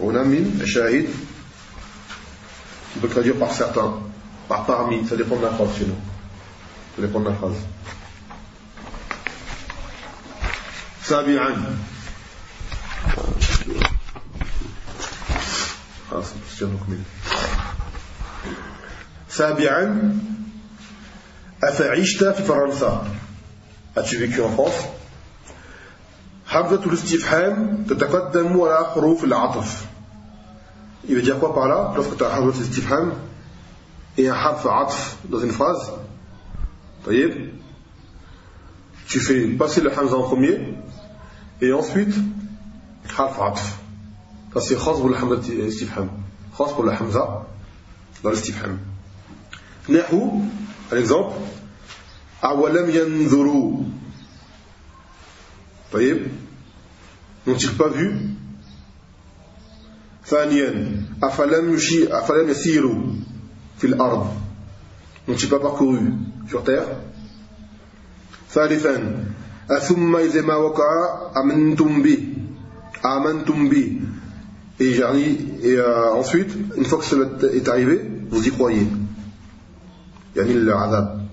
هنا من شاهد qui peut traduire par certains par parmi, ça dépend de la phrase chez nous. Ça dépend de la phrase. نكمل سابعا أفعشت في فرنسا As-tu vécu en France حمزة الاستفهام تتقدم على حروف العطف Il veut dire quoi par là? Lorsque tu as un harf et un harf atf dans une phrase, tu fais passer le hamza en premier et ensuite harf atf. Ça c'est khas pour le hamza istifham. Euh, pour le hamza dans l'istifham. Nahu, par exemple, awalam yanzuru. N'ont-ils pas vu ثانيا أفلم يشي أفلم يسيروا في الأرض؟ n'ont-ils pas sur terre ثالثا أثم إذا ما وقع أمنتم به؟ آمنتم به. Et, et euh, ensuite une fois que cela est arrivé vous y croyez. يعني العذاب.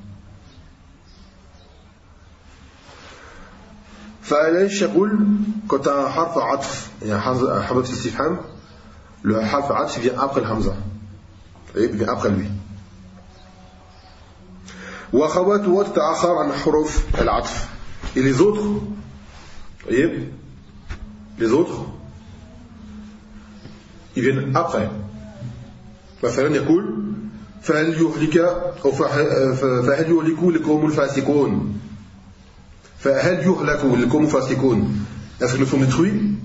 فليش يقول quand un حرف عطف يعني حرف استفهام le harf atf vient après le hamza. Il vient après lui. et les autres voyez les autres ils viennent après مثلا يقول فهل يهلك أو فهل يهلك لكم الفاسقون فهل يهلك لكم الفاسقون est-ce qu'ils ne sont détruits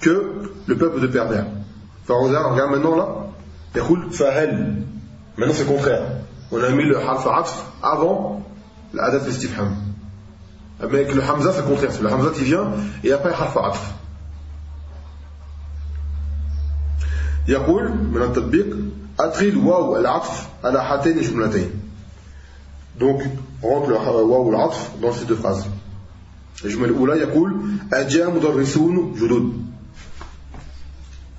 que le peuple de pervers enfin regarde maintenant là يقول فهل maintenant c'est le contraire on a mis le harf atf avant l'adat istifham mais avec le hamza c'est le contraire c'est le hamza qui vient et après harf atf يقول من التطبيق أدخل واو العطف على هاتين الجملتين donc rentre le واو العطف dans ces deux phrases الجملة الأولى يقول أجا مدرسون جدد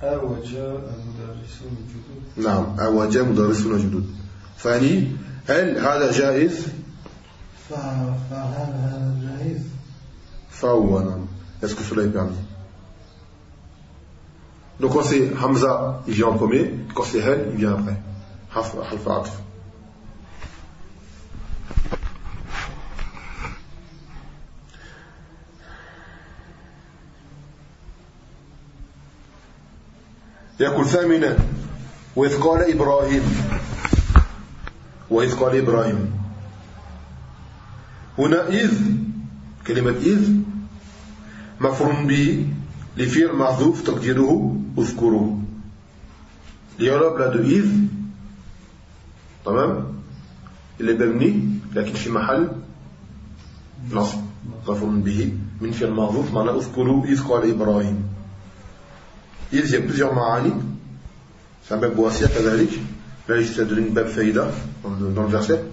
أوجاء مدرسون جدد نعم أوجاء مدرسون جدد ثاني هل هذا جائز فهل هذا جائز فهو نعم est-ce que cela est permis Donc quand c'est Hamza, il vient en premier, quand c'est Hel, il vient après. Half Atf. يقول ثامنا وإذ قال إبراهيم وإذ قال إبراهيم. هنا إذ كلمة إذ مفروم به لفعل محذوف تقديره اذكروا الإعراب لا إذ. تمام؟ اللي مبني لكن في محل نصب. مفعول به من فعل محذوف معنى اذكروا إذ قال إبراهيم. il y a plusieurs معاني c'est un bab boassier كذلك là j'essaie de donner une bab faïda dans le verset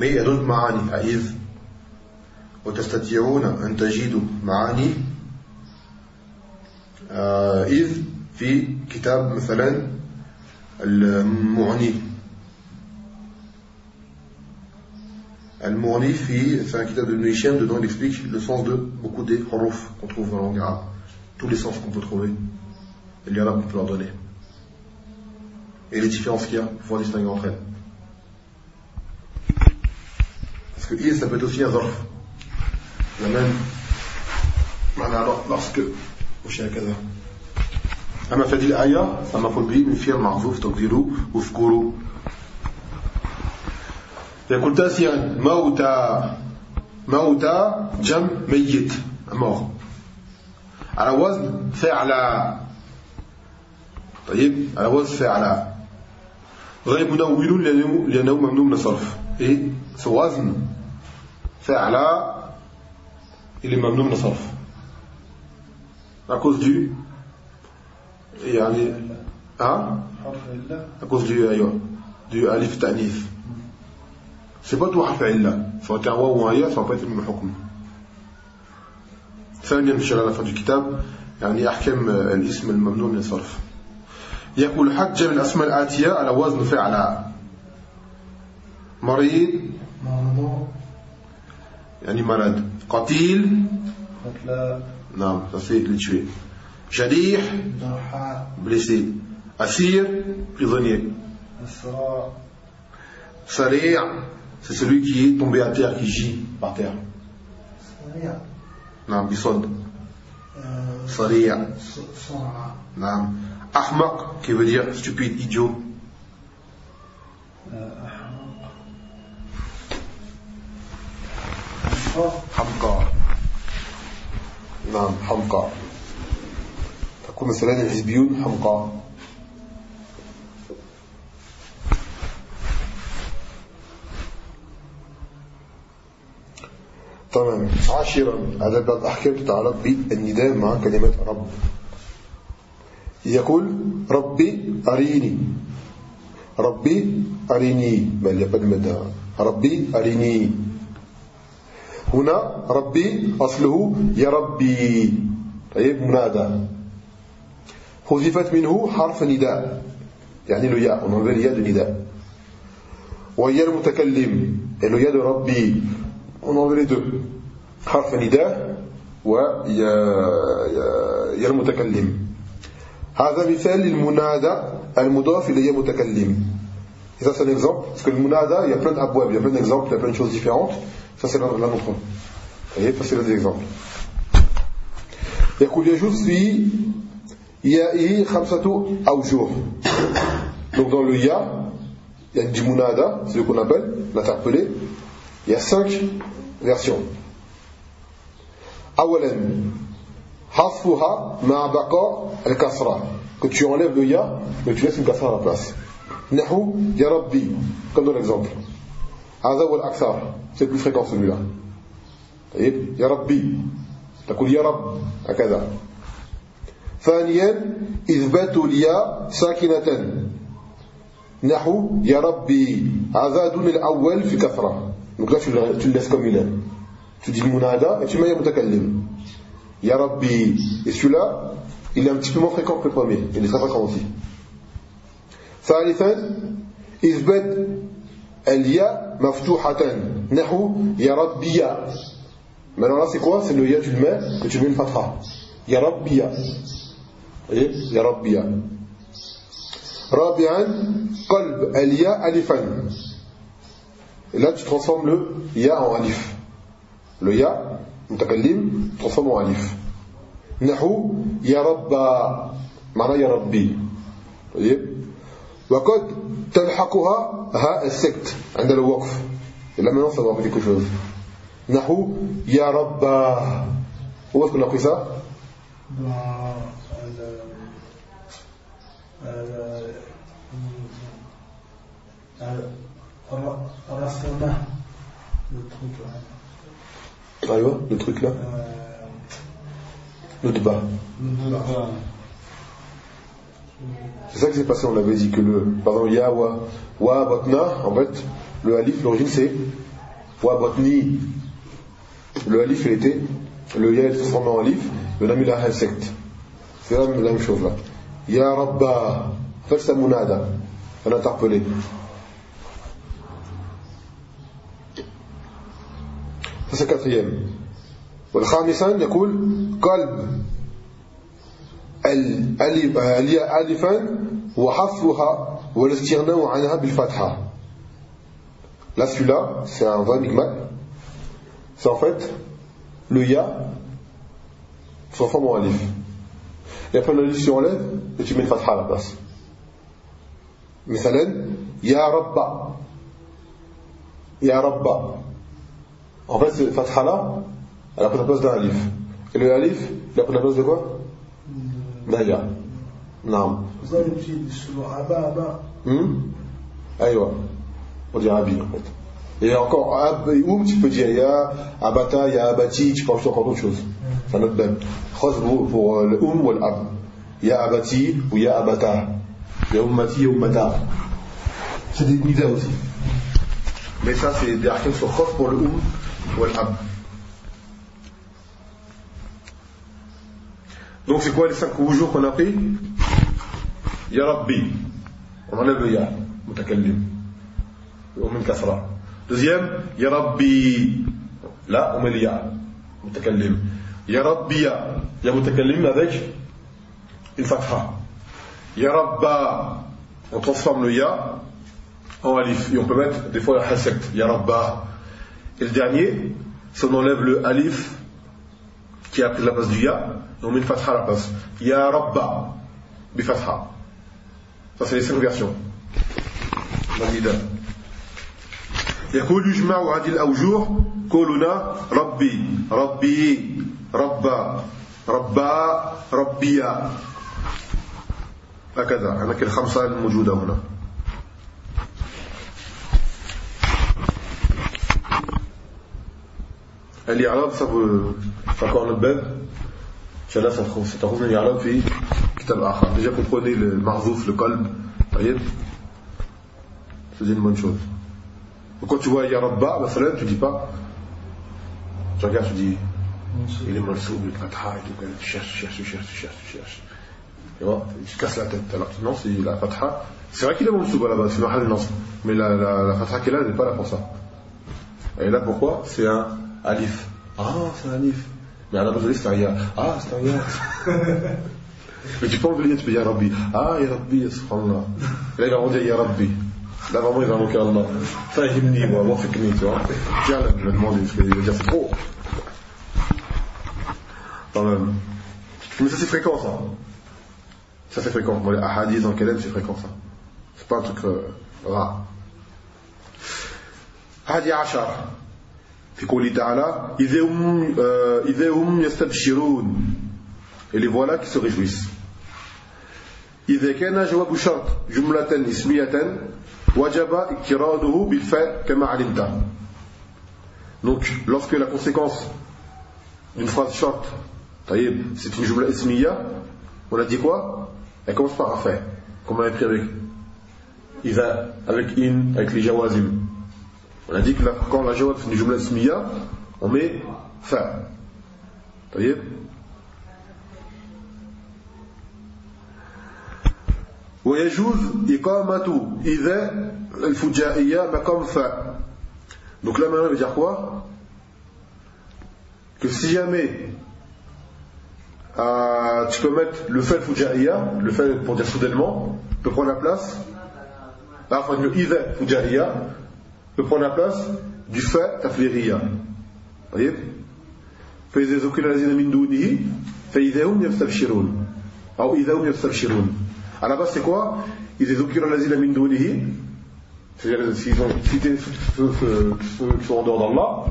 mais il y a d'autres معاني à إذ وتستطيعون أن تجدوا معاني إذ في كتاب مثلا المغني المغني في c'est un kitab de Ibn dedans il explique le sens de beaucoup des huruf qu'on trouve dans la langue arabe tous les sens qu'on peut trouver et les arabes qu'on peut leur donner et les différences qu'il y a pour pouvoir distinguer entre elles parce que il ça peut être aussi un zarf la même lorsque وش هكذا أما في هذه الآية فمفعول به من فعل معذوف تقديره اذكروا يقول تاسعا موتى موتى جم ميت مort على وزن فعل طيب على وزن فعل غير منون لأنه ممنوع من الصرف. إيه؟ وزن فعل اللي ممنوع من الصرف. À cause du يعني hein à cause du أيوه du alif ta'nif. C'est pas tout حرف علة سواء كان واو وهي سواء être من الحكم ثانيا إن شاء الله الكتاب يعني أحكام الاسم الممنوع من الصرف. يقول حج من أسماء الآتية على وزن فعلاء مريض. مرض يعني مرض. قتيل. قتلى. نعم تصير لتشوي شريح جرحى بلسيد أسير. بظنية أسراء. سريع. C'est celui qui est tombé à terre, qui gît par terre. Sariya. Non, bisod. Sariya. Ahmaq, qui veut dire stupide, idiot. نعم حمقى. تكون مثلا الحزبيون حمقى. تمام. عاشرا. بعض الأحكام تتعلق بالنداء مع كلمة رب. يقول ربي أريني. ربي أريني. بل يقدم ربي أريني. هنا ربي أصله يا ربي. طيب منادى حذفت منه حرف نداء. يعني له ياء ونظر يد نداء وهي المتكلم. له يد ربي ونظر دو حرف نداء. ويا المتكلم. هذا مثال للمنادى المضاف إليه متكلم Et ça, c'est un exemple. Parce que le munada, il y a plein d'abouab, il y a plein d'exemples, il y a plein de choses différentes. Ça, c'est l'un d'entre eux. Vous voyez, ça, c'est l'un des exemples. يقول يجوز في يائه خمسة أوجه donc dans le ya il y a du munada c'est ce qu'on appelle l'interpellé il y a cinq versions أولا مع بقاء الكسرة que tu enlèves le ya mais tu laisses une kasra à la place نحو يا ربي comme dans l'exemple هذا هو الأكثر c'est le plus fréquent celui-là طيب يا ربي تقول يا رب هكذا ثانيا إثبات الياء ساكنة نحو يا ربي هذا دون الأول في كثرة donc là tu le laisses comme il est tu dis le munada et tu mets le mutakallim ya rabbi et celui-là il est un petit peu moins fréquent que le premier il est très fréquent aussi ثالثا إثبات الياء مفتوحة نحو يا ربي Maintenant là c'est quoi C'est le ya tu le mets et tu mets une fatha. Ya rabbiya. Vous voyez Ya rabbiya. Rabi'an, qalb al-ya alifan. Et là tu transformes le ya en alif. Le ya, متكلم وفم ألف نحو يا رب معنى يا ربي طيب وقد تلحقها هاء السكت عند الوقف إلا ما ننصب في كل نحو يا رب هو كنا قصة الرسمه là le débat c'est ça qui s'est passé on avait dit que le pardon ya wa en fait le alif l'origine c'est wa le alif il était, le ya est transformé en alif, le nam il a un secte. C'est la même chose là. Ya Rabba, en fait c'est interpellé. C'est quatrième. والخامسا يقول قلب ألفا وحفظها والاستغناء عنها بالفتحة Là, celui-là, c'est un vrai migmat c'est en fait le ya transforme en alif. Et après l'alif tu enlèves et tu mets une fatha à la place. مثلا يا رب يا رب En fait, cette fatha elle a pris la place d'un alif. Et le alif, il a pris la place de quoi? Daya. Naam. Vous hmm On dit Abi en fait. Et encore, Oum, tu peux dire Ya Abata, Ya Abati, tu peux ajouter encore d'autres choses. C'est un autre même. Khos pour euh, le Oum ou l'Ab. Ya Abati ou Ya Abata. Ya Ummati, Ya Ummata. C'est des nidas aussi. Mais ça, c'est des arcanes sur Khos pour le Oum donc, c'est quoi les cinq jours qu'on a pris? Ya Rabbi. On enlève le Ya, Mutakallim. Ou même Kasra. Deuxième, Ya Rabbi. Là, on met le Ya. Mutakallim. Ya Rabbiya. Ya Mutakallim avec une fatha. Ya Rabba. On transforme le Ya en alif. Et on peut mettre des fois un hasekt. Ya Rabba. Et le dernier, c'est on enlève le alif qui a pris la place du Ya et on met une fatha à la place. Ya Rabba. Bifatha. Ça, c'est les cinq versions. Valida. يقول يجمع هذه الأوجه قولنا ربي ربي ربا ربا ربيا هكذا هناك الخمسة الموجودة هنا الإعراب فكون الباب شلا ستخوضنا الإعراب في كتاب آخر déjà comprenez le marzouf le qalb طيب c'est une bonne chose Donc quand tu vois Yarabba, bah, tu dis pas, tu regardes, tu dis, il est mal sourd, il est fatha, tu cherches, tu cherches, tu cherches, tu cherches, tu cherches. Tu vois, tu casses la tête. Alors non, c'est la fatha. C'est vrai qu'il est mansoub à la base, c'est mahal nasb. Mais la, la, la fatha qu'il a, elle n'est pas là pour ça. Et là, pourquoi C'est un alif. Ah, c'est un alif. Mais à la base, c'est un ya. Ah, c'est un ya. Mais tu peux enlever peux dire Rabbi. Ah, Ya Rabbi, subhanallah. Là, il va dire Ya Rabbi. Là, vraiment, il va manquer Allah. Fahimni, moi, wafikni, tu vois. Tiens, là, je vais demander, parce qu'il va dire c'est trop. Quand même. Mais ça, c'est fréquent, ça. Ça, c'est fréquent. Moi, les ahadis dans Kalem, c'est fréquent, ça. C'est pas un truc euh, rare. هادي عشر في قوله تعالى إذا هم, إذا هم يستبشرون et les voilà qui se réjouissent إذا كان جواب شرط جملة اسمية وجب اقتراضه بالفعل كما علمت donc lorsque la conséquence d'une phrase short c'est une jumla ismiya on a dit quoi elle commence par un fait comme on a pris avec إذا avec in avec les jawazim on a dit que quand la jawab c'est une jumla ismiya on met fa طيب ويجوز إقامة إذا الفجائية مقام فاء donc là maintenant il veut dire quoi que si jamais euh, tu peux mettre le fait fujaiya le fait pour dire soudainement peut prendre la place ah, enfin le idha fujaiya peut prendre la place du fait tafliriya. Vous voyez hum hum à la base, c'est quoi Ils C'est-à-dire, s'ils ont quitté ceux qui sont en dehors d'Allah,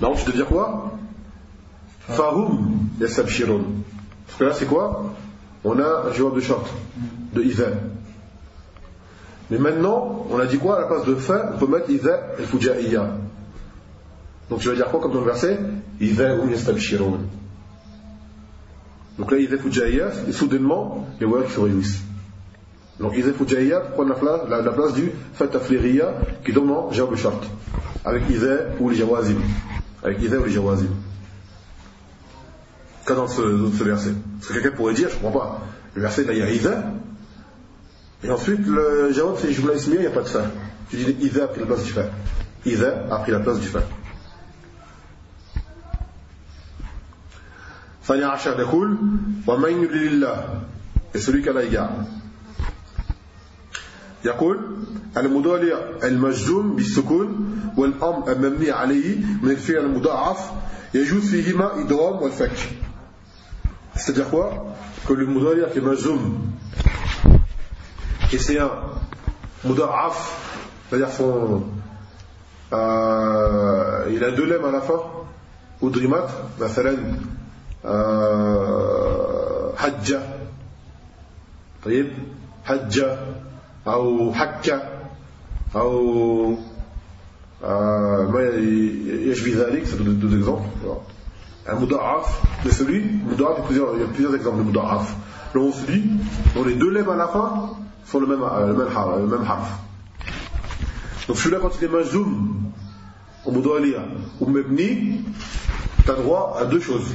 là, tu deviens quoi Fahum yastabshirun. Parce que là, c'est quoi On a un joueur de short, de hiver. Mais maintenant, on a dit quoi À la place de fa, on peut mettre Iza et Fujaiya. Donc tu vas dire quoi comme dans le verset? Iza hum yastabshirun. Donc là, Izef Fujaiya, soudainement, les voilà qui se réjouissent. Donc Izef Fujaiya prend la place, la, la place du Fatafliriya qui donne en Jawab. Avec Izef ou les Jawazim. Avec Izef ou les Jawazim. Qu'à dans ce, ce, verset. Parce que quelqu'un pourrait dire, je ne comprends pas. Le verset, là, il. Et ensuite, le Jawab, c'est Jumla Ismiya, il n'y a pas de fin. Tu dis Izef a pris la place du fin. Izef a pris la place du fin. ثاني عشر يقول ومن يضلل الله celui qu'Allah égare يقول المضارع المجزوم بالسكون والأمر المبني عليه من الفعل المضاعف يجوز فيهما إدغام والفك c'est-à-dire quoi que le mudari qui est majzoum et c'est un muda'af c'est-à-dire son euh, il a deux lemmes à la fin ou drimat مثلا حجة طيب حجة أو حكة أو ما يشبه ذلك c'est deux exemples un مضاعف de celui مضاعف il y a plusieurs, il y a plusieurs exemples de مضاعف le on se dit dont les deux lèvres à la fin sont le même, euh, le même, le même harf. Donc celui-là, quand il est mazoum, au mudaliya, ou mebni, tu as droit à deux choses.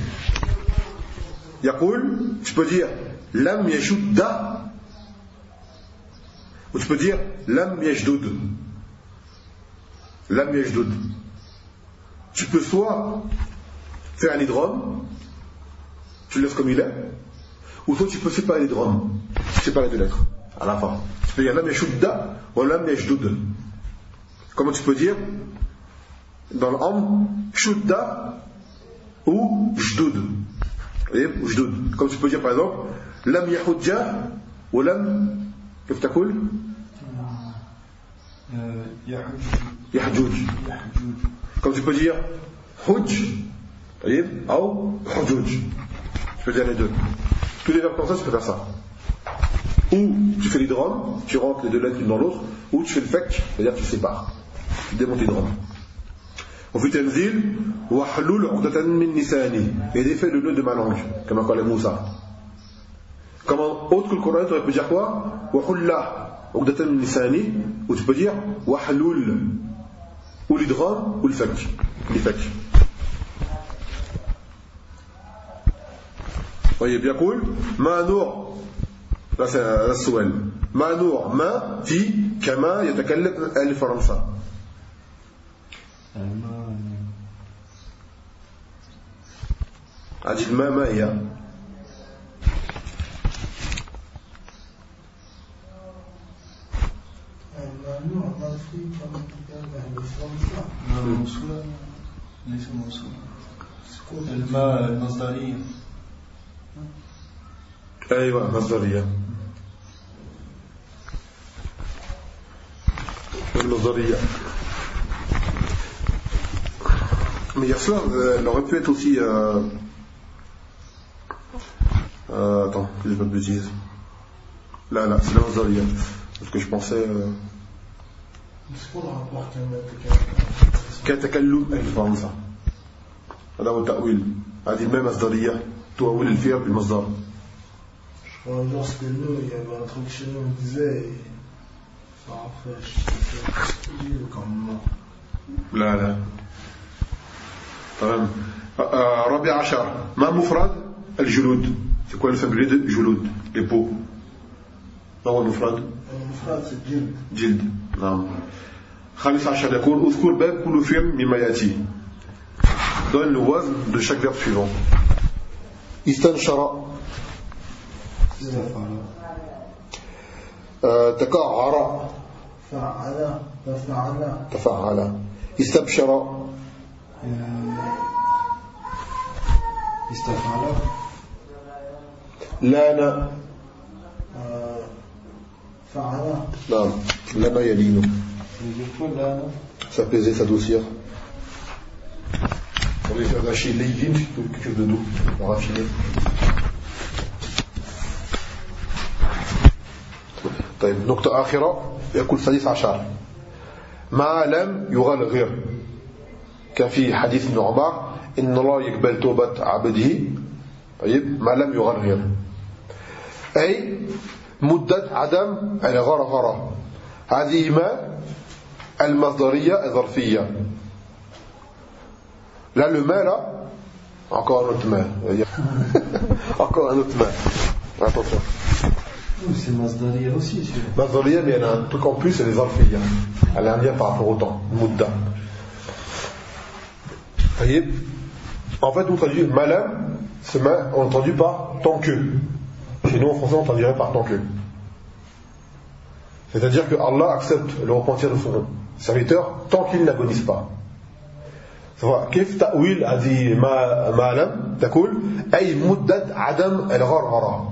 Yaqul, tu peux dire lam yashudda, ou tu peux dire lam yashdud. Lam yashdud. Tu peux soit faire un hydrome, tu le laisses comme il est, ou soit tu peux séparer l'hydrome, séparer deux lettres à la fin tu peux dire lam yashudda ou lam yashdud comment tu peux dire dans l'homme shudda ou jdud وجدود comme tu peux dire par exemple لم يحج ولم كيف تقول يحجوج comme tu peux dire حج طيب أو حجوج tu peux dire les deux tous les verbes comme ça tu peux faire ça Ou tu fais les l'hydrome, tu rentres les deux lettres l'une dans l'autre, ou tu fais le fek, c'est-à-dire tu sépares, tu démontes l'hydrome. On fait tanzil, wahlul udatan min nisani, et défait le nœud de ma langue, comme encore les Moussa. Comme autre que le Coran, tu peux dire quoi? Wahulla, udatan min nisani, ou tu peux dire wahlul, ou l'hydrome, ou le fek, les. Voyez bien cool. Manour, هذا السؤال uh, ما نوع ما في كما يتكلم أهل فرنسا أجل ما ما هي؟ نوع ما في كما يتكلم أهل فرنسا ما موصولة ليس موصولة الماء المصدرية. أيوة مصدرية. المصدرية Mais il y a cela, elle aurait pu être aussi. Euh, euh, attends, que je pas de bêtises. Là, là, c'est la Mazdaliya. Parce que je pensais. Euh, كتكلم الفهم صح هذا هو التأويل هذه الماء مصدرية تؤول الفعل بالمصدر Lorsque nous, il y avait un truc chez nous, on disait, ça rafraîchit, comme لا لا. تمام رابع عشر. ما مفرد الجلود؟ c'est quoi le singulier de جلود les peaux. ما هو المفرد؟ المفرد الجلد. جلد. نعم. خامس عشر. يقول اذكر باب كل فعل مما يأتي. Donne le wazn de chaque verbe suivant. استنشر. تكعر فعل تفعل تفعل استبشر استفعل لأن فعل نعم لأن يلين لا s'apaiser, s'adoucir. On va faire lâcher l'ayvin, quelque chose de doux, raffiné. طيب نقطة آخرة يقول سادس عشر ما لم يغلغر. كان في حديث ابن عمر إن الله يقبل توبة عبده. طيب ما لم يغرغر أي مدة عدم الغرغرة. هذه ما؟ المصدرية الظرفية. Là, le main, là, encore un autre main. encore un autre. C'est Mazdaria aussi. Mazdaria, mais il y en a un truc en plus, c'est les alfiyas. Elle a un lien par rapport au temps. Moudda. Vous voyez En fait, on traduit malam, c'est on traduit par tant que. Chez nous, en français, on traduirait par tant que. C'est-à-dire que Allah accepte le repentir de son serviteur tant qu'il n'agonise pas. كيف تأويل هذه ما ما لم تقول أي مدة عدم الغرغرة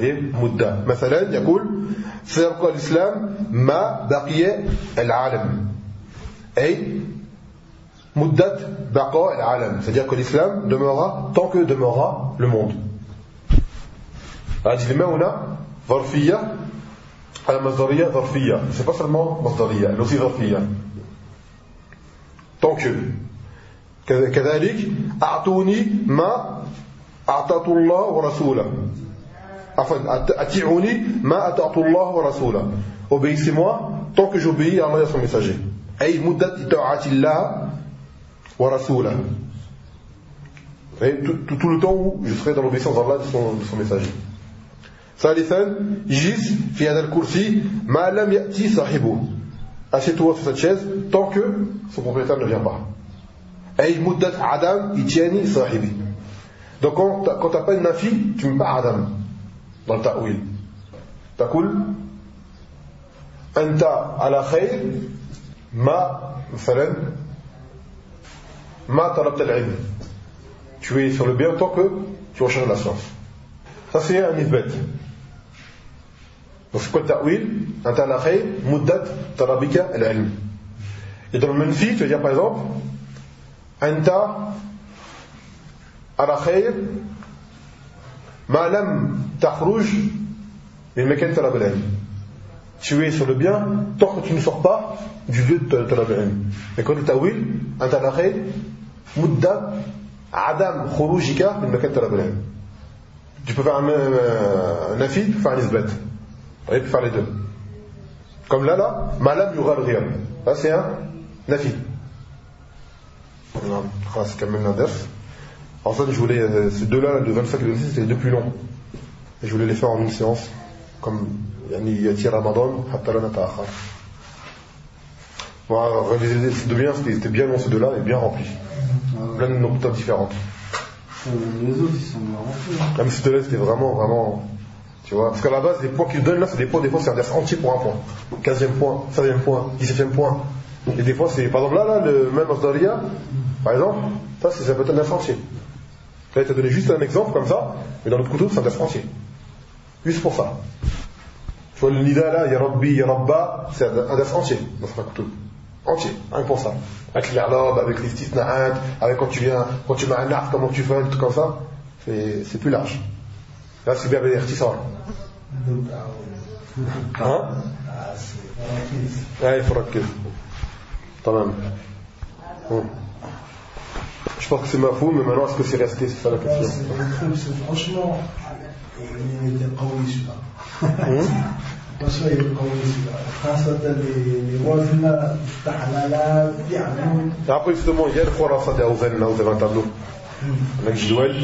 طيب مدة. مثلا يقول سيبقى الإسلام ما بقي العالم. أي مدة بقاء العالم. C'est-à-dire que l'islam demeurera tant que demeurera le monde. هذه الماء هنا ظرفية. المصدرية ظرفية. C'est pas seulement مصدرية elle aussi ظرفية. Tant que. كذلك أعطوني ما أعطت الله ورسوله. عفوا أطيعوني ما أطعت الله ورسوله obéissez-moi tant que j'obéis à Allah et à son messager أي مدة طاعة الله ورسوله tout, tout le temps où je serai dans l'obéissance d'Allah et de son, de son messager ثالثا جلس في هذا الكرسي ما لم يأتي صاحبه assieds-toi sur cette chaise tant que son propriétaire ne vient pas أي مدة عدم إتياني صاحبي donc quand tu n'as pas une nafi tu mets pas Adam Dans le ta'wil تقول أنت على خير ما مثلا ما طلبت العلم tu es sur le bien tant que tu recherches la science ça c'est un isbat donc c'est quoi le ta'wil أنت على خير مدة طلبك العلم et dans le منفي tu vas dire par exemple أنت على خير ما لم تخرج من مكان طلب العلم tu es sur le bien tant que tu ne sors pas du lieu de طلب العلم et quand التأويل أنت على خير مدة عدم خروجك من مكان طلب العلم tu peux faire un, un nafi, tu peux faire un isbat tu peux faire les deux comme là là ما لم يغرغر Ça, c'est un nafi. خلاص كملنا درس En fait, je voulais, euh, ces deux-là, de 25 et 26, c'était les deux plus longs. Et je voulais les faire en une séance, comme Yati Ramadan, Hattalana Ta'akha. Bon, ces deux bien, c'était bien long, ces deux-là, et bien remplis. Plein de nocturnes différentes. Les autres, ils sont bien remplis. Hein. Même ces deux-là, c'était vraiment, vraiment. Tu vois, parce qu'à la base, les points qu'ils donnent là, c'est des points, des fois, c'est un verse entier pour un point. 15e point, 16e point, 17e point. Et des fois, c'est, par exemple, là, là, le même Osdaria, par exemple, ça, c'est, ça peut être un verse entier. Là, il t'a donné juste un exemple comme ça, mais dans notre couteau, c'est un def entier. Juste pour ça. Tu vois, le nida là, ya rabbi, ya rabba, c'est un def entier dans un couteau. Entier, rien que pour ça. Avec l'irlab, avec les stisna'at, avec quand tu viens, quand tu mets un arc, comment tu fais, un truc comme ça, c'est, plus large. Là, c'est bien avec l'irtisar. Hein? Ouais, il faudra que. Tamam. Hum. Je pense que c'est ma faute, mais maintenant, est-ce que c'est resté C'est ça la Ouais, question. c'est- le truc, c'est franchement, il était قوي celui-là. Hum? Franchement, il est قوي celui-là. خاصة les les وزن استحلالات يعملون Et après, justement, il y a le Khorasa des Hausen, là, vous avez un tableau. Avec Gidouel.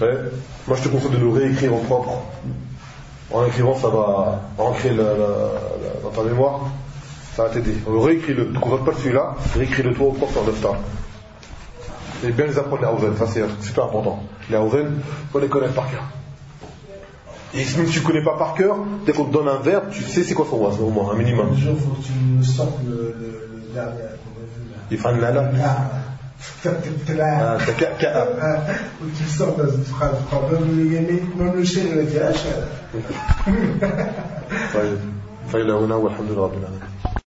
Ouais. Moi, je te conseille de le réécrire en propre. En écrivant, ça va ancrer la, la- la- dans ta mémoire. Ça va t'aider. Réécris-le. Ne concentre pas sur celui-là. Réécris-le toi au propre en Daftar. Et bien les apprendre les Hausen. Ça, c'est super important. Les Hausen, faut les connaître par cœur. Et même si tu ne connais pas par cœur, dès qu'on te donne un verbe, tu sais c'est quoi son wazn, au moins, un minimum. Un jour, il faut que tu me sortes le, le, le dernier qu'on a vu là. Il fait un lala. Ah, Ah, t'as qu'à- qu'à- Ah, faut que tu sortes dans une phrase. Je crois même le gagner, même le chien, il a dit, ah, je- طيب فإلى هنا والحمد لله رب العالمين